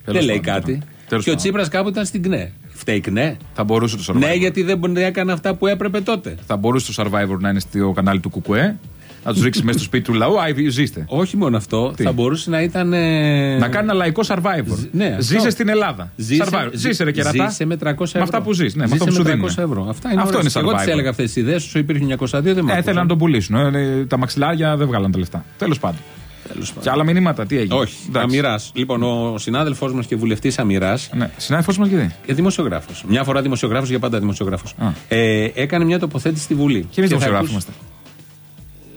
Τέλος δεν λέει πάντων, κάτι. τέλος και ο πάντων. Τσίπρας κάποτε ήταν στην ΚΝΕ. Φταίει η ΚΝΕ. Θα μπορούσε το Survivor. Ναι, γιατί δεν μπορεί να έκανε αυτά που έπρεπε τότε. Θα μπορούσε το Survivor να είναι στο κανάλι του Κουκουέ. Να τους ρίξει μέσα στο σπίτι του λαού. Άι, ζήστε. Όχι μόνο αυτό, Τι; θα μπορούσε να ήταν. ε, Να κάνει ένα λαϊκό survivor. ναι, αυτό. Ζήσε στην Ελλάδα. Ζήσε, Survivor. ζή- Ζήσε, ρε κερατά. Ζήσε με 300 ευρώ. Με αυτά που ζεις. Ναι, με Ζήσε αυτό που σου με δίνουν. 300 ευρώ. Αυτά είναι Αυτό ωραίες. είναι Εγώ τις survivor. έλεγα αυτές τις ιδέες, όσο υπήρχε 902 δεν μ' Ε, άκουσαν. θέλαν να τον πουλήσουν. Ε, τα μαξιλάρια δεν βγάλαν τα λεφτά. Τέλος πάντων. Τέλος πάντων. Και άλλα μηνύματα, τι έγινε; Όχι, Εντάξει. Αμυράς. Λοιπόν, ο συνάδελφός μας και βουλευτής Αμυράς Ναι, συνάδελφο μας γιατί. και δημοσιογράφος. Μια φορά δημοσιογράφος, για πάντα δημοσιογράφος. Α. Ε, έκανε μια τοποθέτηση στη Βουλή. Και εμείς θα δημοσιογράφοι ακούς- είμαστε.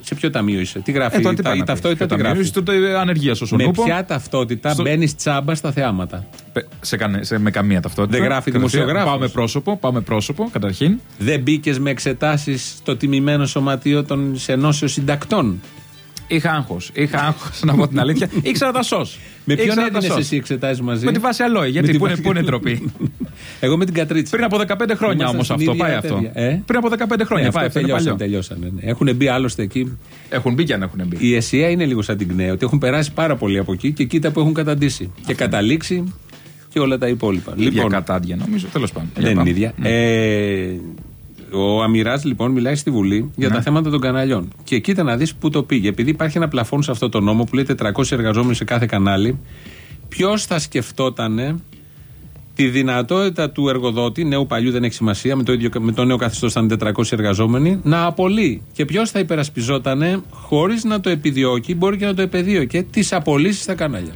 Σε ποιο ταμείο είσαι, τι γράφει, Ε, τώρα τι τα, πάει η να πεις. ταυτότητα τι Ποιο ταμείο, γράφει. είσαι τότε ανεργία στο Με Σονούπο. ποια ταυτότητα Στο- μπαίνεις τσάμπα στα θεάματα; Πε- Σε, κανε- σε- με καμία ταυτότητα. Δεν γράφει Κατευθείαν. δημοσιογράφος. Πάμε πρόσωπο, πάμε πρόσωπο, καταρχήν. Δεν μπήκες με εξετάσεις στο τιμημένο σωματείο των ενώσεων συντακτών; Είχα άγχος. Είχα άγχος, να πω την αλήθεια. Ήξερα τα σο. Με ποιον έδινες εσύ εξετάσει μαζί; Με τη βάση αλόη. Γιατί Με τη πού είναι, βάση- πού είναι ντροπή. Εγώ με την Κατρίτσα. Πριν από 15 χρόνια Ήμασταν όμως στην αυτό. ίδια Πάει αυτό. εταιρεία. Ε; Πριν από 15 χρόνια. Ναι, Πάει αυτό αυτό. είναι τελειώσανε, παλιό. τελειώσανε. ναι. Έχουν μπει άλλωστε εκεί. Έχουν μπει και αν έχουν μπει. Η ΕΣΥΑ είναι λίγο σαν την ΚΝΕ, ότι έχουν περάσει πάρα πολύ από εκεί και κοίτα που έχουν καταντήσει. Και καταλήξει και όλα τα υπόλοιπα. Λοιπόν, κατάντια νομίζω. Τέλος πάντων. Για δεν είναι πάμε. ίδια. Ε, ο Αμυρά λοιπόν μιλάει στη Βουλή για Ναι. τα θέματα των καναλιών. Και κοίτα να δεις πού το πήγε. Επειδή υπάρχει ένα πλαφόν σε αυτό το νόμο που λέει 400 εργαζόμενοι σε κάθε κανάλι, ποιος θα σκεφτότανε τη δυνατότητα του εργοδότη, νέου παλιού δεν έχει σημασία, με το, ίδιο, με το νέο καθεστώς θα είναι 400 εργαζόμενοι, να απολύει. Και ποιος θα υπερασπιζότανε, χωρίς να το επιδιώκει, μπορεί και να το επεδίωκε, τις απολύσεις στα κανάλια.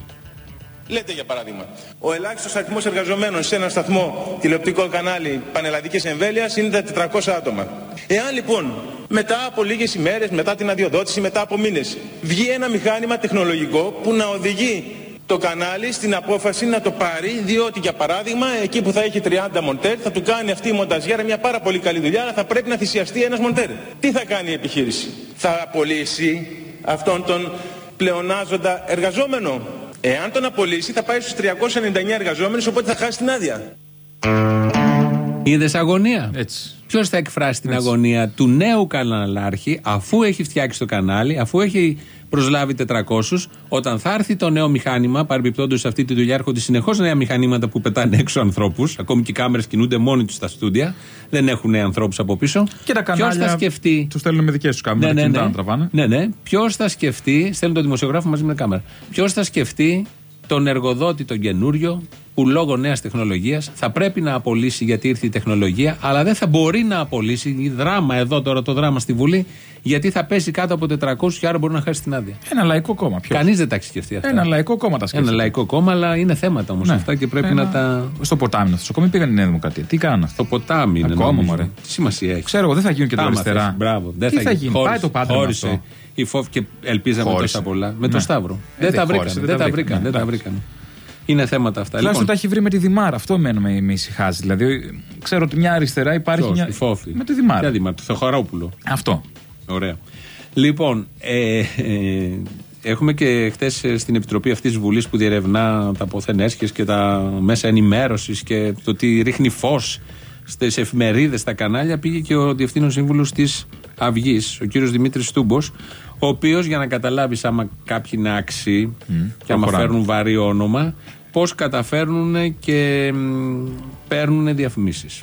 Λέτε για παράδειγμα, ο ελάχιστος αριθμός εργαζομένων σε ένα σταθμό τηλεοπτικό κανάλι πανελλαδικής εμβέλειας είναι τα 400 άτομα. Εάν λοιπόν μετά από λίγες ημέρες, μετά την αδειοδότηση, μετά από μήνες βγει ένα μηχάνημα τεχνολογικό που να οδηγεί το κανάλι στην απόφαση να το πάρει διότι για παράδειγμα εκεί που θα έχει 30 μοντέρ θα του κάνει αυτή η μονταζιέρα μια πάρα πολύ καλή δουλειά αλλά θα πρέπει να θυσιαστεί ένας μοντέρ. Τι θα κάνει η επιχείρηση; Θα απολύσει αυτόν τον πλεονάζοντα εργαζόμενο; Εάν τον απολύσει θα πάει στους 399 εργαζόμενους οπότε θα χάσει την άδεια. Είδες αγωνία; Έτσι. Ποιος θα εκφράσει την αγωνία του νέου καναλάρχη, αφού έχει φτιάξει το κανάλι, αφού έχει προσλάβει 400, όταν θα έρθει το νέο μηχάνημα, παρεμπιπτόντως σε αυτή τη δουλειά έρχονται συνεχώς νέα μηχανήματα που πετάνε έξω ανθρώπους, ακόμη και οι κάμερες κινούνται μόνοι τους στα στούντια, δεν έχουν ανθρώπους από πίσω. Και τα Ποιος κανάλια θα σκεφτεί. τους στέλνουν με δικές τους κάμερες. Ναι, ναι, να ναι. τραβάνε. ναι, ναι. Ποιος θα σκεφτεί, στέλνουν τον δημοσιογράφο μαζί με κάμερα. Ποιος θα σκεφτεί τον εργοδότη τον καινούριο που λόγω νέας τεχνολογίας θα πρέπει να απολύσει γιατί ήρθε η τεχνολογία, αλλά δεν θα μπορεί να απολύσει. Η δράμα εδώ τώρα, το δράμα στη Βουλή, γιατί θα πέσει κάτω από 400 και άρα μπορεί να χάσει την άδεια. Ένα λαϊκό κόμμα. Ποιος; Κανείς δεν τα έχει σκεφτεί αυτά. Ένα λαϊκό κόμμα τα Ένα σκέφτεται. λαϊκό κόμμα, αλλά είναι θέματα όμως Ναι. αυτά και πρέπει Ένα- να τα. Στο ποτάμι αυτό. Στο κομμάτι πήγαν η Νέα Δημοκρατία. Τι κάνανε αυτό. Το ποτάμι είναι. Ακόμα, νομίζω. μωρέ. Τι σημασία έχει. Ξέρω εγώ, δεν θα γίνουν και Τα τα έμαθες. αριστερά. Μπράβο. Δεν Τι θα, θα γίνει. Χώρισε, Πάει το πάντρεμα χώρισε αυτό. η φόβ και ελπίζαμε Χώρισε. τόσα πολλά. Με Ναι. το Σταύρο. Ε, δεν δεν τα βρήκαν. χώρισε, Δεν τα βρήκαν. Ναι, Δεν τα εντάξει. βρήκαν. Είναι θέματα αυτά. Τουλάχιστον τα Λοιπόν, έχει βρει με τη Δημάρα. Αυτό εμένα με, με ησυχάζει. Δηλαδή, ξέρω ότι μια αριστερά υπάρχει. ποιος, μια... η Φόφη. Με τη Δημάρα. Ποια Δημάρα, το Θεοχαρόπουλο. Αυτό. Ωραία. Λοιπόν, ε, ε, έχουμε και χθες στην Επιτροπή αυτής της Βουλής που διερευνά τα ποθενέσχες και τα μέσα ενημέρωσης και το τι ρίχνει φως στις εφημερίδες, στα κανάλια, πήγε και ο Διευθύνων Σύμβουλος της Αυγής, ο κύριος Δημήτρης Τούμπο, ο οποίος για να καταλάβεις άμα κάποιοι είναι άξιοι και άμα προχωράμε. φέρνουν βαρύ όνομα, πώς καταφέρνουν και μ, παίρνουν διαφημίσεις.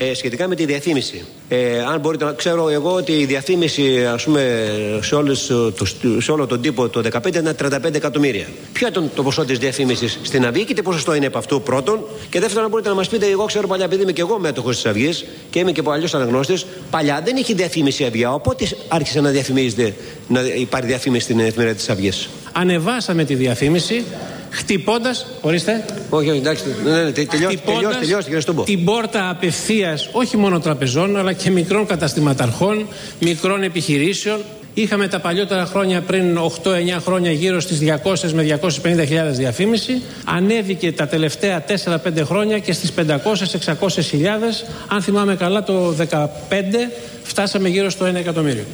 Ε, σχετικά με τη διαφήμιση. Ε, αν μπορείτε να ξέρω εγώ ότι η διαφήμιση ας πούμε, σε, όλους, το, σε όλο τον τύπο το 2015 ήταν 35 εκατομμύρια. Ποιο ήταν το ποσό της διαφήμισης στην Αυγή και τι ποσοστό είναι από αυτού πρώτον; Και δεύτερον, αν μπορείτε να μας πείτε, εγώ ξέρω παλιά, επειδή είμαι και εγώ μέτοχος της Αυγής και είμαι και παλιό αναγνώστης, παλιά δεν είχε διαφήμιση η Αυγή. Οπότε άρχισε να διαφημίζεται, να υπάρχει διαφήμιση στην εφημερίδα της Αυγής. Ανεβάσαμε τη διαφήμιση χτυπώντας. Ορίστε. Όχι, όχι, εντάξει, ναι, ναι, ναι, τελειώστε, τελειώστε, χτυπώντας τελειώστε, κύριε Στούμπο. την πόρτα απευθείας όχι μόνο τραπεζών αλλά και μικρών καταστηματαρχών, μικρών επιχειρήσεων. Είχαμε τα παλιότερα χρόνια πριν 8-9 χρόνια γύρω στις 200 με 250 χιλιάδες διαφήμιση. Ανέβηκε τα τελευταία 4-5 χρόνια και στις 500-600 χιλιάδες. Αν θυμάμαι καλά το 2015 φτάσαμε γύρω στο 1 εκατομμύριο.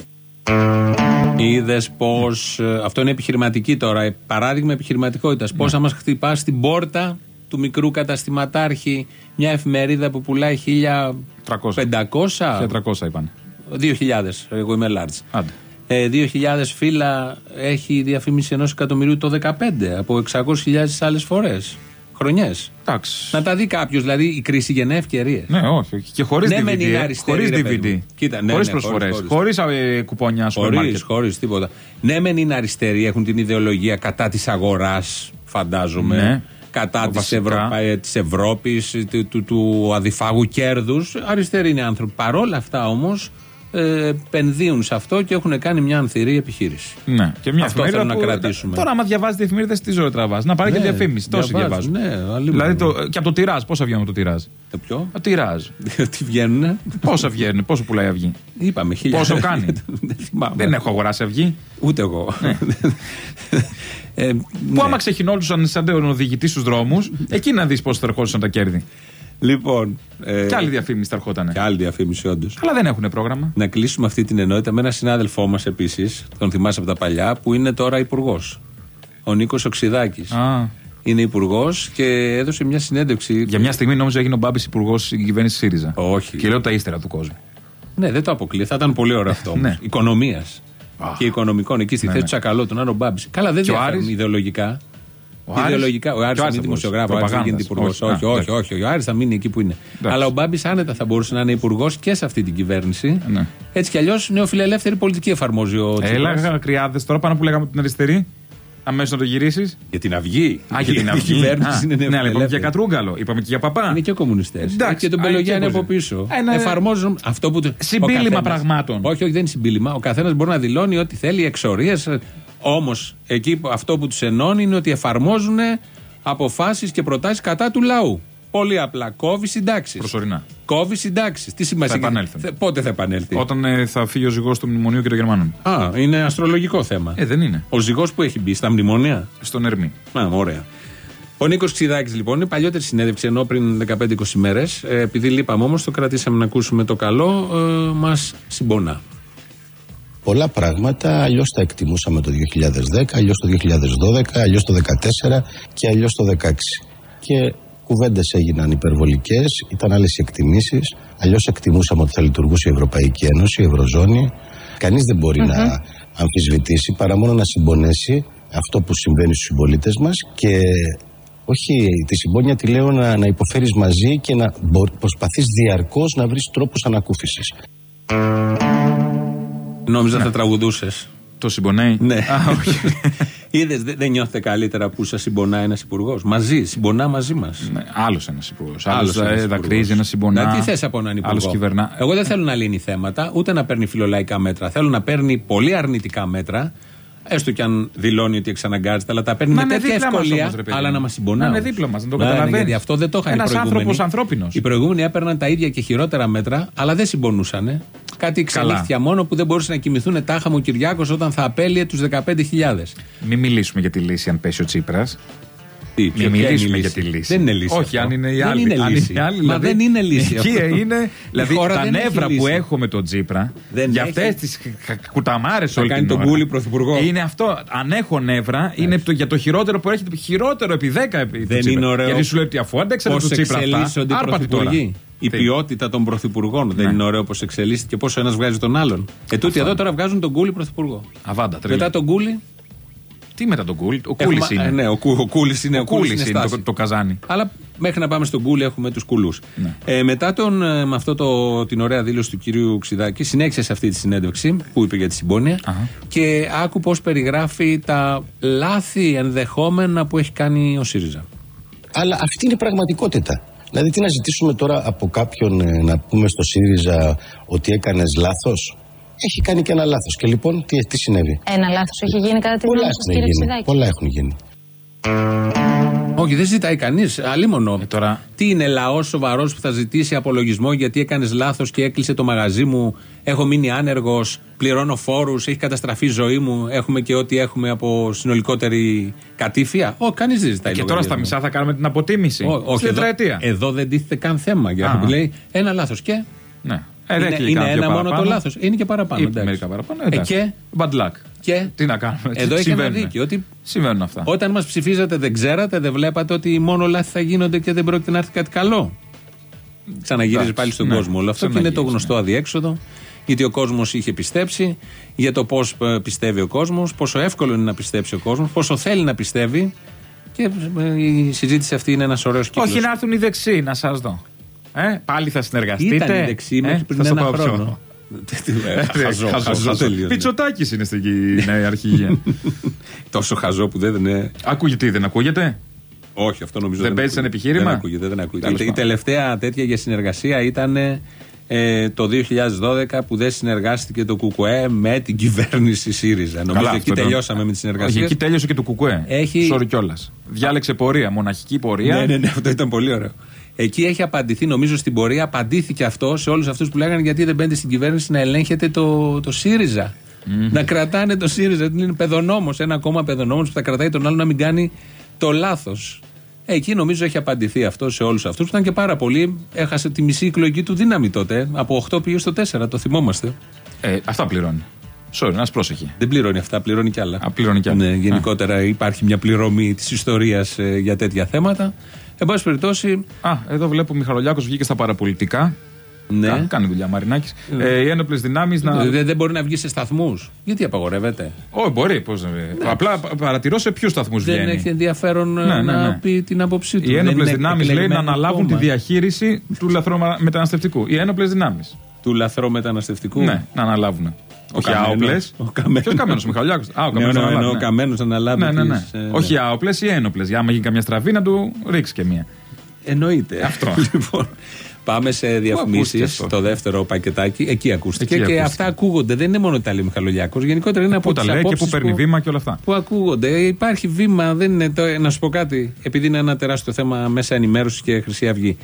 Είδες πώς. Αυτό είναι επιχειρηματική τώρα. ε, Παράδειγμα επιχειρηματικότητας. Πώς άμα χτυπάς στην πόρτα του μικρού καταστηματάρχη μια εφημερίδα που πουλάει 1500. 1300 είπαν. 2.000. Εγώ είμαι large. Άντε. Ε, 2.000 φύλλα έχει διαφήμιση ενός εκατομμυρίου το 15 από 600.000 άλλες φορές. Χρονιές. Εντάξει. Να τα δει κάποιος. Δηλαδή η κρίση γενναία ευκαιρίες. Ναι, όχι. όχι. Και χωρίς Ναι, DVD. μεν είναι ε. αριστερή, Χωρίς ρε παιδί DVD. μου. Κοίτα, ναι, χωρίς ναι, προσφορές. χωρίς, Χωρίς ε, κουπόνια σούπερ Χωρίς, μάρκετ. χωρίς τίποτα. Ναι, μεν είναι αριστεροί, έχουν την ιδεολογία κατά της αγοράς, φαντάζομαι. Ναι. Κατά της Βασικά. Ευρωπα... της Ευρώπης, του, του, του αδιφάγου κέρδους. Αριστεροί είναι άνθρωποι. Παρόλα αυτά όμως ε, επενδύουν σε αυτό και έχουν κάνει μια ανθυρή επιχείρηση. Ναι. Και μια Αυτό εφημερίδα θέλω να που- κρατήσουμε. Τώρα, άμα διαβάζεις εφημερίδε, τι ζωή τραβάς. Να πάρει και Ναι, διαφήμιση. Τόσοι διαβάζουν, διαβάζουν. ναι, αλλήμον. δηλαδή το, και από το τυράζ, πόσα βγαίνουν από το τυράζ; Το ποιο; Το τυράζ. Τι βγαίνουνε; πόσα βγαίνουν, πόσο πουλάει αυγή; Είπαμε χίλια. Πόσο κάνει; Δεν θυμάμαι. Δεν έχω αγοράσει αυγή. Ούτε εγώ. ε, Που ναι. άμα ξεχυνόντουσαν σαν τον οδηγητή στους δρόμους, εκεί να δεις πώ θα ερχόντουσαν τα κέρδη. Λοιπόν. Ε, Και άλλη διαφήμιση θα ερχόταν. και άλλη διαφήμιση, όντως. Αλλά δεν έχουν πρόγραμμα. Να κλείσουμε αυτή την ενότητα με ένα συνάδελφό μας επίσης, τον θυμάσαι από τα παλιά, που είναι τώρα υπουργός. Ο Νίκος Οξυδάκης. Α, Είναι υπουργός και έδωσε μια συνέντευξη. για μια στιγμή νόμιζα έγινε ο Μπάμπης υπουργός στην κυβέρνηση ΣΥΡΙΖΑ. Όχι. Και λέω τα ύστερα του κόσμου. Ναι, δεν το αποκλείω. Θα ήταν πολύ ωραίο αυτό. Ναι. Οικονομίας. Και οικονομικών εκεί στη Ναι, θέση ναι. του Τσακαλώτου, να είναι ο Μπάμπης. Καλά, δεν Και ο διαφέρουν Άρης; ιδεολογικά. Ο Άρης; Ιδεολογικά. Ο Άρης Και θα ο Άρης μείνει θα μπορούσε. δημοσιογράφος. Ο Άρης δεν γίνεται υπουργός. Προπαγάνδας. Όχι, Α, όχι, όχι. Ο Άρης θα μείνει εκεί που είναι. Αλλά ο Μπάμπης άνετα θα μπορούσε να είναι υπουργός και σε αυτή την κυβέρνηση. Ναι. Έτσι κι αλλιώς νεοφιλελεύθερη πολιτική εφαρμόζει ο Τσίπρας. Έλα, κρυάδες τώρα πάνω που λέγαμε την αριστερή. Αμέσως να το γυρίσεις. Για την Αυγή. Α, για την Η αυγή. κυβέρνηση είναι Α, Ναι, αλλά είπαμε και για νεοφιλελεύθερη. Κατρούγκαλο. Είπαμε και για παπά. Είναι και κομμουνιστές. Εντάξει, Και τον α, Πελογιάννη και από πώς. πίσω. Ένα- Εφαρμόζουν αυτό που. του- Συμπίλημα ο καθένας- πραγμάτων. Όχι, όχι, δεν είναι συμπίλημα. Ο καθένας μπορεί να δηλώνει ότι θέλει εξορίες. Όμως, εκεί που- αυτό που τους ενώνει είναι ότι εφαρμόζουν αποφάσεις και προτάσεις κατά του λαού. Πολύ απλά. Κόβει συντάξεις. Προσωρινά. Κόβει συντάξεις. Τι σημασία Θα επανέλθουν. Θε- Πότε θα επανέλθει; Όταν ε, θα φύγει ο ζυγός του Μνημονίου και των Γερμανών. Α, είναι αστρολογικό θέμα. Ε, δεν είναι. Ο ζυγός που έχει μπει στα μνημόνια; Στον Ερμή. Α, ωραία. Ο Νίκος Ξιδάκη, λοιπόν, είναι παλιότερη συνέντευξη ενώ πριν 15-20 μέρες. Ε, επειδή λείπαμε όμως, το κρατήσαμε να ακούσουμε το καλό. Ε, Μας συμπονά. Πολλά πράγματα αλλιώς τα εκτιμούσαμε το 2010, αλλιώς το 2012, αλλιώς το 2014 και αλλιώς το 2016. Και κουβέντες έγιναν υπερβολικές, ήταν άλλες οι εκτιμήσεις. Αλλιώς εκτιμούσαμε ότι θα λειτουργούσε η Ευρωπαϊκή Ένωση, η Ευρωζώνη. Κανείς δεν μπορει να αμφισβητήσει παρά μόνο να συμπονέσει αυτό που συμβαίνει στους συμπολίτες μας και όχι τη συμπόνια τη λέω να, να υποφέρεις μαζί και να προσπαθείς διαρκώς να βρεις τρόπους ανακούφισης. Νόμιζα θα τραγουδούσες. Το συμπονέει. Ναι. Α, όχι. Είδες, δεν, δεν νιώθετε καλύτερα που σα συμπονά ένας υπουργός; Μαζί, συμπονά μαζί μας. Άλλος ένας υπουργός. Άλλος Άλλος ένας δακρύζει, υπουργός. ένας συμπονά. Να, τι θες από έναν υπουργό; Άλλος κυβερνά. Εγώ δεν θέλω να λύνει θέματα, ούτε να παίρνει φιλολαϊκά μέτρα. Θέλω να παίρνει πολύ αρνητικά μέτρα. Έστω και αν δηλώνει ότι εξαναγκάζεται, αλλά τα παίρνει Να με είναι τέτοια δίπλα μας ευκολία. όμως, ρε παιδί αλλά μου. να μας συμπονά. Να είναι όμως. δίπλα μας, να το Ναι, ναι, καταλαβαίνεις. Γιατί αυτό δεν το είχαν Ένας οι προηγούμενοι. άνθρωπος ανθρώπινος. Οι προηγούμενοι έπαιρναν τα ίδια και χειρότερα μέτρα, αλλά δεν συμπονούσαν. Κάτι εξελίχθηκε μόνο που δεν μπορούσαν να κοιμηθούν τάχα μου ο Κυριάκος όταν θα απέλυε τους 15.000. Μην μιλήσουμε για τη λύση αν πέσει ο Τσίπρας. Τι, Μην ποια είναι η μιλήσουμε για τη λύση. Δεν είναι λύση. Όχι, αυτό. αν είναι η δεν άλλη. Είναι αν λύση. είναι η άλλη, Μα δηλαδή, δεν είναι λύση. Εκεί αυτό. είναι. Η Δηλαδή χώρα τα δεν έχει νεύρα που λύση. έχω με τον Τσίπρα Δεν για έχει. αυτές τις κουταμάρες Θα όλη κάνει την τον ώρα. κούλι πρωθυπουργό. Είναι αυτό. Αν έχω νεύρα, είναι το, για το χειρότερο που έρχεται. Χειρότερο επί 10 επί του Δεν Τσίπρα. είναι ωραίο Γιατί σου λέει ότι αφού αντέξατε Πώς τον Τσίπρα αυτά. εξελίσσονται οι άρπατε τώρα. πρωθυπουργοί. Η Τι; ποιότητα των πρωθυπουργών. Δεν Ναι. είναι ωραίο πώς εξελίσσεται και πόσο ένας βγάζει τον άλλον. Ε, τούτοι εδώ τώρα βγάζουν τον κούλι πρωθυπουργό. Αβάντα, τρελή. Μετά τον κούλι. Τι μετά τον κούλι. Ο έχουμε- κούλι είναι. ε, Ναι, ο, κου, ο κούλι είναι. Ο κούλι είναι στάση. το, το καζάνι. Αλλά μέχρι να πάμε στον κούλι έχουμε τους κουλούς. Ναι. Ε, μετά τον, ε, με αυτό το, την ωραία δήλωση του κυρίου Ξιδάκη, συνέχισε σε αυτή τη συνέντευξη που είπε για τη συμπόνια Αχα. και άκου πώς περιγράφει τα λάθη ενδεχόμενα που έχει κάνει ο ΣΥΡΙΖΑ. Αλλά αυτή είναι η πραγματικότητα. Δηλαδή, τι να ζητήσουμε τώρα από κάποιον ε, να πούμε στο ΣΥΡΙΖΑ ότι έκανες λάθος; Έχει κάνει και ένα λάθος. Και λοιπόν, τι, τι συνέβη; Ένα λάθος έχει γίνει κατά τη Πολλά γνώμη σας, έχουν κύριε γίνει. Ξηδάκη. Πολλά έχουν γίνει. Όχι, δεν ζητάει κανείς. Αλλήμονο. Ε, τώρα- Τι είναι λαός σοβαρός που θα ζητήσει απολογισμό γιατί έκανες λάθος και έκλεισε το μαγαζί μου. Έχω μείνει άνεργος, πληρώνω φόρους, έχει καταστραφεί η ζωή μου. Έχουμε και ό,τι έχουμε από συνολικότερη κατήφια. Όχι, κανείς δεν ζητάει Και τώρα στα λογαριασμό. μισά θα κάνουμε την αποτίμηση. Ό, όχι, Στην εδώ, τετραετία. εδώ δεν τίθεται καν θέμα. Για Α. αυτό που λέει ένα λάθος και. Ναι. Ε, δεν είναι έχει είναι κάποιο ένα μόνο παραπάνω. το λάθος. Είναι και παραπάνω. Ή εντάξει. μερικά παραπάνω. Ε, εντάξει. και, Bad luck. και Τι να κάνουμε. εδώ έχει ένα συμβαίνουνε. δίκιο. Ότι Συμβαίνουν αυτά. όταν μας ψηφίζατε δεν ξέρατε, δεν βλέπατε ότι μόνο λάθη θα γίνονται και δεν πρόκειται να έρθει κάτι καλό. Ξαναγυρίζει Εντάξει, πάλι στον ναι. κόσμο όλο αυτό και είναι το Ξαναγυρίζει, γνωστό αδιέξοδο. Γιατί ο κόσμος είχε πιστέψει για το πώς πιστεύει ο κόσμος, πόσο εύκολο είναι να πιστέψει ο κόσμος, πόσο θέλει να πιστεύει. Και ε, η συζήτηση αυτή είναι ένας ωραίος κύκλος. Όχι να έρθουν οι δεξιοί, να σας δω. Ε, πάλι θα συνεργαστείτε. Ήταν η δεξί μέχρι Ε, πριν θα στο ένα πάω πιο. χρόνο. Ε, Χαζό, χαζό, χαζό χαζό. τελείως, ναι. Πιτσοτάκης είναι στην νέα αρχηγία. Τόσο χαζό που δεν είναι. Ακούγεται ή δεν ακούγεται; Όχι, αυτό νομίζω Δεν παίζει σαν ακούγεται. επιχείρημα; Δεν ακούγεται, δεν ακούγεται. Τέλος Η πάντων. τελευταία τέτοια για συνεργασία ήταν ε, το 2012 που δεν συνεργάστηκε το ΚΚΕ με την κυβέρνηση ΣΥΡΙΖΑ. Νομίζω Καλά, εκεί αυτό ήταν- τελειώσαμε με τη Όχι, συνεργασία. εκεί τέλειωσε και το κουκουέ. Έχει- Sorry κιόλας. Διάλεξε πορεία, μοναχική πορεία. Ναι, ναι, ναι, αυτό ήταν πολύ ωραίο. Εκεί έχει απαντηθεί, νομίζω στην πορεία, απαντήθηκε αυτό σε όλους αυτούς που λέγανε γιατί δεν μπαίνετε στην κυβέρνηση να ελέγχετε το, το ΣΥΡΙΖΑ. Να κρατάνε το ΣΥΡΙΖΑ. Είναι παιδονόμο, ένα κόμμα παιδονόμο που θα κρατάει τον άλλο να μην κάνει το λάθος. Εκεί νομίζω έχει απαντηθεί αυτό σε όλους αυτούς που ήταν και πάρα πολύ. Έχασε τη μισή εκλογική του δύναμη τότε. Από 8 πήγε στο 4, το θυμόμαστε. Ε, αυτά πληρώνει. Sorry, να πρόσεχε. Δεν πληρώνει αυτά, πληρώνει κι άλλα. Α, πληρώνει κι άλλα. Ναι, γενικότερα υπάρχει μια πληρωμή της ιστορίας για τέτοια θέματα. Εν πάση περιπτώσει, Α, εδώ βλέπω ο Μιχαλολιάκος βγήκε στα παραπολιτικά. ναι. Κα- Κάνει δουλειά Μαρινάκης. Ε, οι ένοπλες δυνάμεις να. Δεν, δεν μπορεί να βγει σε σταθμούς. Γιατί απαγορεύεται; Όχι, μπορεί. Πώς, ε, Απλά πα- παρατηρώ σε ποιους σταθμούς Δεν βγαίνει. έχει ενδιαφέρον ε, Ναι, ναι, να ναι. πει την άποψή του. Οι Δεν ένοπλες είναι δυνάμεις λέει να εκλεγμένο αναλάβουν κόμμα τη διαχείριση του λαθρομεταναστευτικού. Οι ένοπλες δυνάμεις. του λαθρό μεταναστευτικού. Ναι, να αναλάβουν. Όχι Καμένος. άοπλε. Ο Καμένος. Ποιο καμένος, ο Μιχαλολιάκο. Α, ο Ναι, Καμένος ναι, αναλάβει, ναι, ο ναι. Καμένος αναλάβει. Ναι, ναι, ναι. τις, ε, ναι. Όχι άοπλε ή ένοπλες. Για άμα γίνει καμιά στραβή να του ρίξει και μία. Εννοείται. Αυτό. λοιπόν, πάμε σε ακούστηκε διαφημίσεις. αυτό; Το δεύτερο πακετάκι. Εκεί ακούστηκε. Εκεί και ακούστηκε. αυτά ακούγονται. Δεν είναι μόνο τα λέει ο Μιχαλολιάκος. Γενικότερα είναι από Πού τα τις λέει και πού απόψεις παίρνει που- βήμα και όλα αυτά. που ακούγονται. Υπάρχει βήμα, δεν είναι. Το, να σου πω κάτι, επειδή είναι ένα τεράστιο θέμα μέσα ενημέρωσης και Χρυσή Αυγή.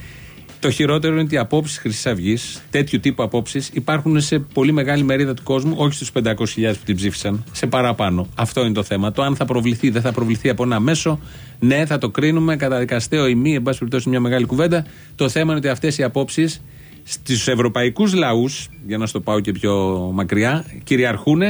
Το χειρότερο είναι ότι οι απόψεις Χρυσής Αυγής, τέτοιου τύπου απόψεις, υπάρχουν σε πολύ μεγάλη μερίδα του κόσμου, όχι στους 500.000 που την ψήφισαν, σε παραπάνω. Αυτό είναι το θέμα. Το αν θα προβληθεί, δεν θα προβληθεί από ένα μέσο, ναι, θα το κρίνουμε, καταδικαστέο ή μη, εν πάση περιπτώσει, μια μεγάλη κουβέντα. Το θέμα είναι ότι αυτές οι απόψεις στους ευρωπαϊκούς λαούς, για να στο πάω και πιο μακριά, κυριαρχούν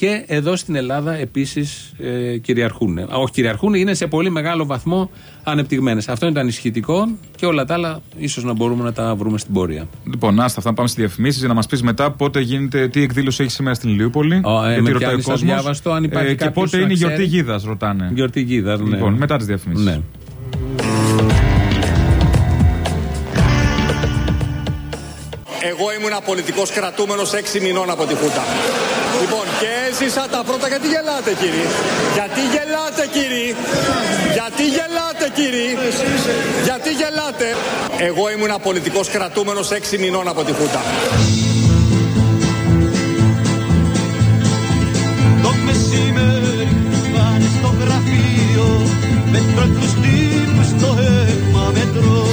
και εδώ στην Ελλάδα επίσης ε, κυριαρχούν. Α, Όχι κυριαρχούν, είναι σε πολύ μεγάλο βαθμό ανεπτυγμένες. Αυτό είναι το ανησυχητικό και όλα τα άλλα ίσως να μπορούμε να τα βρούμε στην πορεία. Λοιπόν, άστα, αυτά να πάμε στις διαφημίσεις για να μας πεις μετά πότε γίνεται, τι εκδήλωση έχει σήμερα στην Ηλιούπολη. Ω, ε, με γιατί ρωτάει ο πιάνεις κόσμος. αδιάβαστο, αν υπάρχει και κάποιος πότε να είναι η ξέρει. γιορτή γίδας, ρωτάνε. Γιορτή Γίδας, ναι. Λοιπόν, μετά τις διαφημίσεις. Ναι. Εγώ ήμουν πολιτικό κρατούμενος 6 μηνών από τη Χούτα. Λοιπόν, και έζησα τα πρώτα. Γιατί γελάτε, κύριε; Γιατί γελάτε, κύριε; Γιατί γελάτε, κύριε; Γιατί γελάτε; Εγώ ήμουν πολιτικό κρατούμενος 6 μηνών από τη Χούτα. Το μεσημέρι πάνε στο γραφείο Μέτρο τους τύπους στο αίμα μετρώ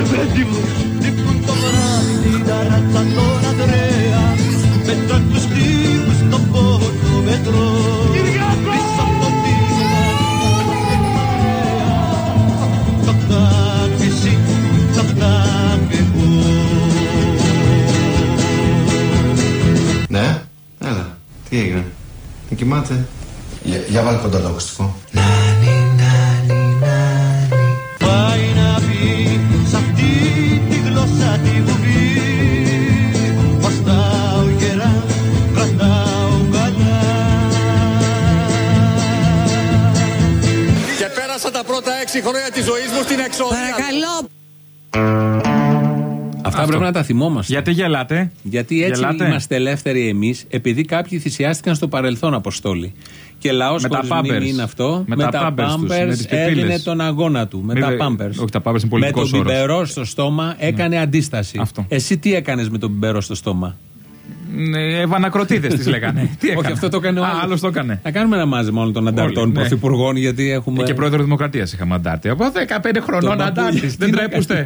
ρε παιδί μου Λείπουν το βράδυ την ταράτσα τον Ανδρέα Μέτρο τους τύπους στο πόνο μετρώ Κυριάκο! Πίσω από την το κάνει εσύ, το κάνω εγώ. Ναι, έλα. Τι έγινε. Δεν κοιμάται. Για, για βάλε κοντά το ακουστικό. χρόνια της ζωής μου στην εξόδια. Παρακαλώ. Αυτά πρέπει να τα θυμόμαστε. Γιατί γελάτε; Γιατί έτσι γελάτε; είμαστε ελεύθεροι εμείς, επειδή κάποιοι θυσιάστηκαν στο παρελθόν Αποστόλη. Και λαός χωρίς είναι αυτό. Με, με τα Πάμπερ έδινε τον αγώνα του. Με Μη τα πάμπερ. Όχι, τα πάμπερ είναι πολιτικό Με τον πιπερό στο στόμα ναι. έκανε αντίσταση. Αυτό. Εσύ τι έκανες με τον πιπερό στο στόμα; Ε, Ευανακροτίδε τις λέγανε. Τι έκανε; Όχι, αυτό το έκανε ο Α, άλλος. άλλος το έκανε. Να κάνουμε ένα μάζεμα όλων των ανταρτών Όλοι, ναι. πρωθυπουργών, γιατί έχουμε. Ε, Και πρόεδρο Δημοκρατίας είχαμε αντάρτη. Από 15 χρονών Τον αντάρτης. Παπούλη. Δεν Τι να τρέπουστε.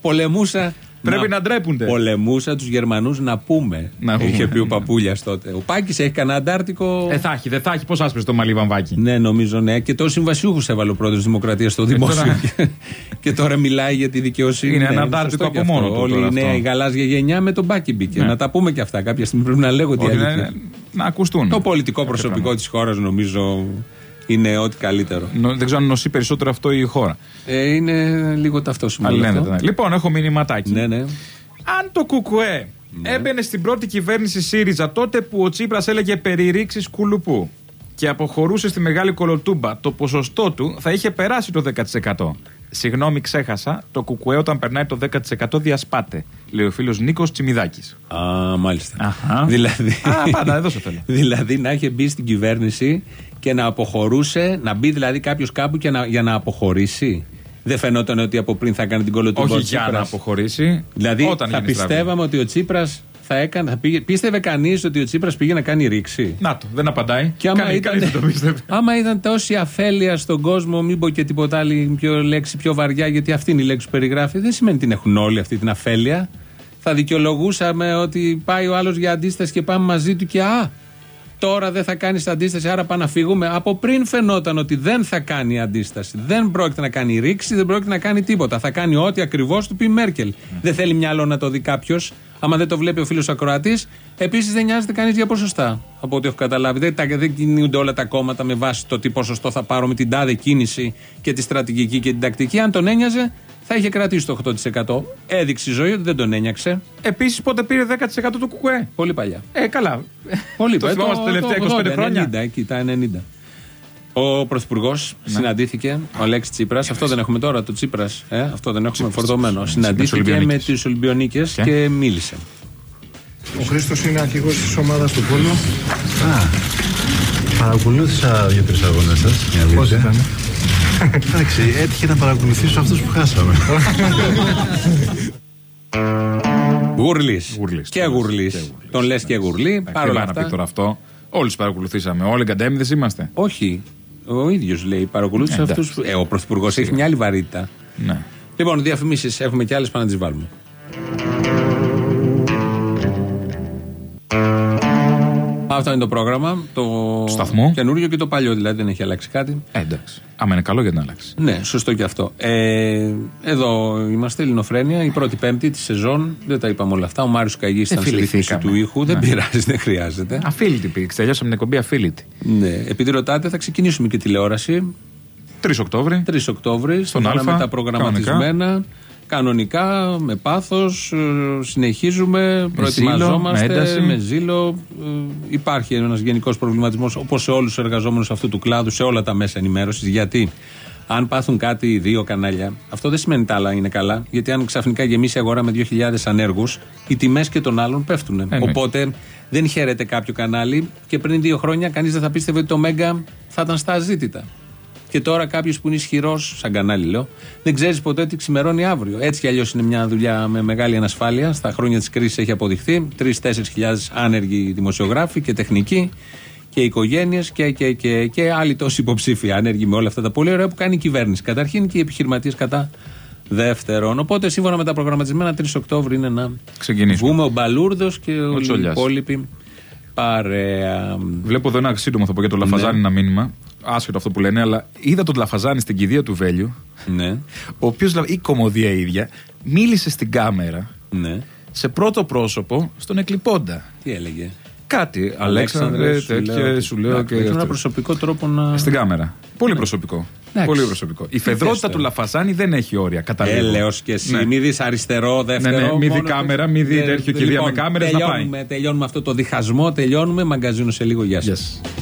Πολεμούσα. Πρέπει να ντρέπονται. Πολεμούσα τους Γερμανούς να πούμε. Να πούμε. Είχε πει ο Παπούλιας τότε. Ο Πάκης έχει κανένα αντάρτικο; Ε, θα έχει, δεν θα έχει. Πώς άσπρες το μαλλί βαμβάκι. Ναι, νομίζω ναι. Και τόσο συμβασιούχου έβαλε ο πρόεδρος τη Δημοκρατίας στο δημόσιο. τώρα- και τώρα μιλάει για τη δικαιοσύνη. Είναι Ναι, ένα αντάρτικο σωστό και από μόνο αυτό. του Όλη τώρα η νέα αυτό. η γαλάζια γενιά με τον Μπάκι μπήκε. Ναι. Να τα πούμε και αυτά. Κάποια στιγμή πρέπει να λέγω τι Όχι, αλήθεια. ναι, να ακουστούν. Το πολιτικό Κάποια προσωπικό πράγματα. της χώρας νομίζω είναι ό,τι καλύτερο. Νο- Δεν ξέρω αν νοσεί περισσότερο αυτό η χώρα. Ε, είναι λίγο ταυτόσιμο. όλο Αλένεται, αυτό. ναι. Λοιπόν, έχω μηνυματάκι. Ναι, ναι. Αν το ΚΚΕ έμπαινε στην πρώτη κυβέρνηση ΣΥΡΙΖΑ τότε που ο Τσίπρας έλεγε περί ρήξης κουλουπού και αποχωρούσε στη Μεγάλη Κολοτούμπα, το ποσοστό του θα είχε περάσει το 10%. Συγγνώμη, ξέχασα. Το ΚΚΕ όταν περνάει το 10% διασπάται. Λέει ο φίλος Νίκος Τσιμιδάκης. Α, μάλιστα. Αχα. Δηλαδή, Α, πάντα, εδώ σε θέλω. δηλαδή να είχε μπει στην κυβέρνηση και να αποχωρούσε, να μπει δηλαδή κάποιος κάπου και να, για να αποχωρήσει. Δεν φαινόταν ότι από πριν θα κάνει την κολοτούμπα Όχι ο για να Τσίπρας. αποχωρήσει. Δηλαδή όταν θα γίνει στραβή. πιστεύαμε ότι ο Τσίπρας θα έκανε. Θα πήγε, πίστευε κανείς ότι ο Τσίπρας πήγε να κάνει ρήξη; Να το, δεν απαντάει. Και άμα Κανεί- ήταν, κανείς δεν το πίστευε. άμα ήταν τόση αφέλεια στον κόσμο, μην πω και τίποτα άλλη πιο λέξη πιο βαριά, γιατί αυτή είναι η λέξη που περιγράφει, δεν σημαίνει την έχουν όλοι αυτή την αφέλεια. Θα δικαιολογούσαμε ότι πάει ο άλλος για αντίσταση και πάμε μαζί του και α, τώρα δεν θα κάνεις αντίσταση, άρα πάμε να φύγουμε. Από πριν φαινόταν ότι δεν θα κάνει αντίσταση. Δεν πρόκειται να κάνει ρήξη, δεν πρόκειται να κάνει τίποτα. Θα κάνει ό,τι ακριβώς του πει η Μέρκελ. Δεν θέλει μυαλό να το δει κάποιος. Άμα δεν το βλέπει ο φίλος Ακροατής, επίσης δεν νοιάζεται κανείς για ποσοστά. Από ό,τι έχω καταλάβει. Δεν, τα, δεν κινούνται όλα τα κόμματα με βάση το τι ποσοστό θα πάρω με την τάδε κίνηση και τη στρατηγική και την τακτική. Αν τον ένοιαζε, θα είχε κρατήσει το 8%. Έδειξε η ζωή ότι δεν τον ένιαξε. Επίσης, πότε πήρε 10% του ΚΚΕ. Πολύ παλιά. Ε, καλά. Πολύ Το παλιά. θυμόμαστε τα τελευταία 25 χρόνια. 90, εκεί τα 90. Ο Πρωθυπουργός Ναι. συναντήθηκε, ο Αλέξης Τσίπρας. Αυτό δεν έχουμε τώρα, το Τσίπρας. Ε, αυτό δεν έχουμε φορτωμένο. Συναντήθηκε με Ολυμπιονίκες. τι Ολυμπιονίκες Και; και μίλησε. Ο Χρήστος είναι αρχηγός της ομάδας του Πόλου. Α, παρακολούθησα δύο-τρεις αγώνες σας. η αλήθεια. Πώς ήταν; Εντάξει, έτυχε να παρακολουθήσω αυτούς που χάσαμε. Γουρλής. Γουρλής, Και το λες. γουρλής. Και γουρλής, Τον λες και γουρλή. Τι Παρ' όλα πάει να πει αυτά. τώρα αυτό. Όλοι του παρακολουθήσαμε. Όλοι καντέμιδε είμαστε. Όχι. Ο ίδιος λέει. Παρακολούθησε Ε, εντάξει. αυτού. Ε, ο Πρωθυπουργός έχει μια άλλη βαρύτητα. Ναι. Λοιπόν, διαφημίσεις έχουμε και άλλες πάνε να τις βάλουμε. Αυτό είναι το πρόγραμμα. Το σταθμού. καινούριο και το παλιό, δηλαδή δεν έχει αλλάξει κάτι. Ε, εντάξει. Άμα είναι καλό γιατί να αλλάξει. Ναι, σωστό και αυτό. Ε, εδώ είμαστε, Ελληνοφρένια, η πρώτη πέμπτη της σεζόν. Δεν τα είπαμε όλα αυτά. Ο Μάριος Καγής ήταν στη ρύθμιση φιληθήκαμε. του ήχου. Δεν Ναι. πειράζει, δεν χρειάζεται. Αφίλητη πήγε. Τελειώσαμε την εκπομπή αφίλητη. Ναι, επειδή ρωτάτε, θα ξεκινήσουμε και τηλεόραση. 3 Οκτώβρη. 3 Οκτώβρη, Στον σύμφωνα Α, με τα προγραμματισμένα. Κανονικά, με πάθος, συνεχίζουμε, προετοιμαζόμαστε με ένταση. με ζήλο. Ε, υπάρχει ένας γενικός προβληματισμός, όπως σε όλους τους εργαζόμενους αυτού του κλάδου, σε όλα τα μέσα ενημέρωσης. Γιατί αν πάθουν κάτι δύο κανάλια, αυτό δεν σημαίνει τα άλλα είναι καλά. Γιατί αν ξαφνικά γεμίσει η αγορά με 2.000 ανέργους, οι τιμές και των άλλων πέφτουν. εννοείται. Οπότε δεν χαίρεται κάποιο κανάλι και πριν δύο χρόνια κανείς δεν θα πίστευε ότι το Μέγκα θα ήταν στα αζήτητα. Και τώρα κάποιος που είναι ισχυρός, σαν κανάλι λέω, δεν ξέρεις ποτέ τι ξημερώνει αύριο. Έτσι κι αλλιώς είναι μια δουλειά με μεγάλη ανασφάλεια. Στα χρόνια της κρίσης έχει αποδειχθεί. 3-4 χιλιάδες άνεργοι δημοσιογράφοι και τεχνικοί και οικογένειες και, και, και, και άλλοι τόσοι υποψήφοι άνεργοι με όλα αυτά τα πολύ ωραία που κάνει η κυβέρνηση. Καταρχήν και οι επιχειρηματίες κατά δεύτερον. Οπότε σύμφωνα με τα προγραμματισμένα 3 Οκτώβρη είναι να Ξεκινήσουμε. βγούμε ο Μπαλούρδος και Ο όλοι οι Τσολιάς. υπόλοιποι παρέα. Βλέπω εδώ ένα σύντομο θα πω για τον Λαφαζάνη Ναι. ένα μήνυμα. Άσχετο αυτό που λένε, αλλά είδα τον Λαφαζάνη στην κηδεία του Βέλιου. Ναι, Ο οποίος, η κομμωδία ίδια, μίλησε στην κάμερα ναι. σε πρώτο πρόσωπο στον εκλειπώντα. Τι έλεγε; Κάτι, Αλέξανδρε, τέτοια, σου λέω και. Έχει ένα αυτό. προσωπικό τρόπο να. Στην κάμερα. Πολύ προσωπικό. Εντάξει. Πολύ προσωπικό. Η θες φεδρότητα τώρα. του Λαφαζάνη δεν έχει όρια. Καταλήγω. Έλεος και εσύ. Ναι. Μη δεις αριστερό, δεύτερο. Ναι, ναι, μη δει μόνος κάμερα, το- μη δει Ε, τέτοιο κηδεία με κάμερες, να πάει. τελειώνουμε, τελειώνουμε αυτό το διχασμό, τελειώνουμε. Μαγκαζίνο σε λίγο. Γεια σας. Yes.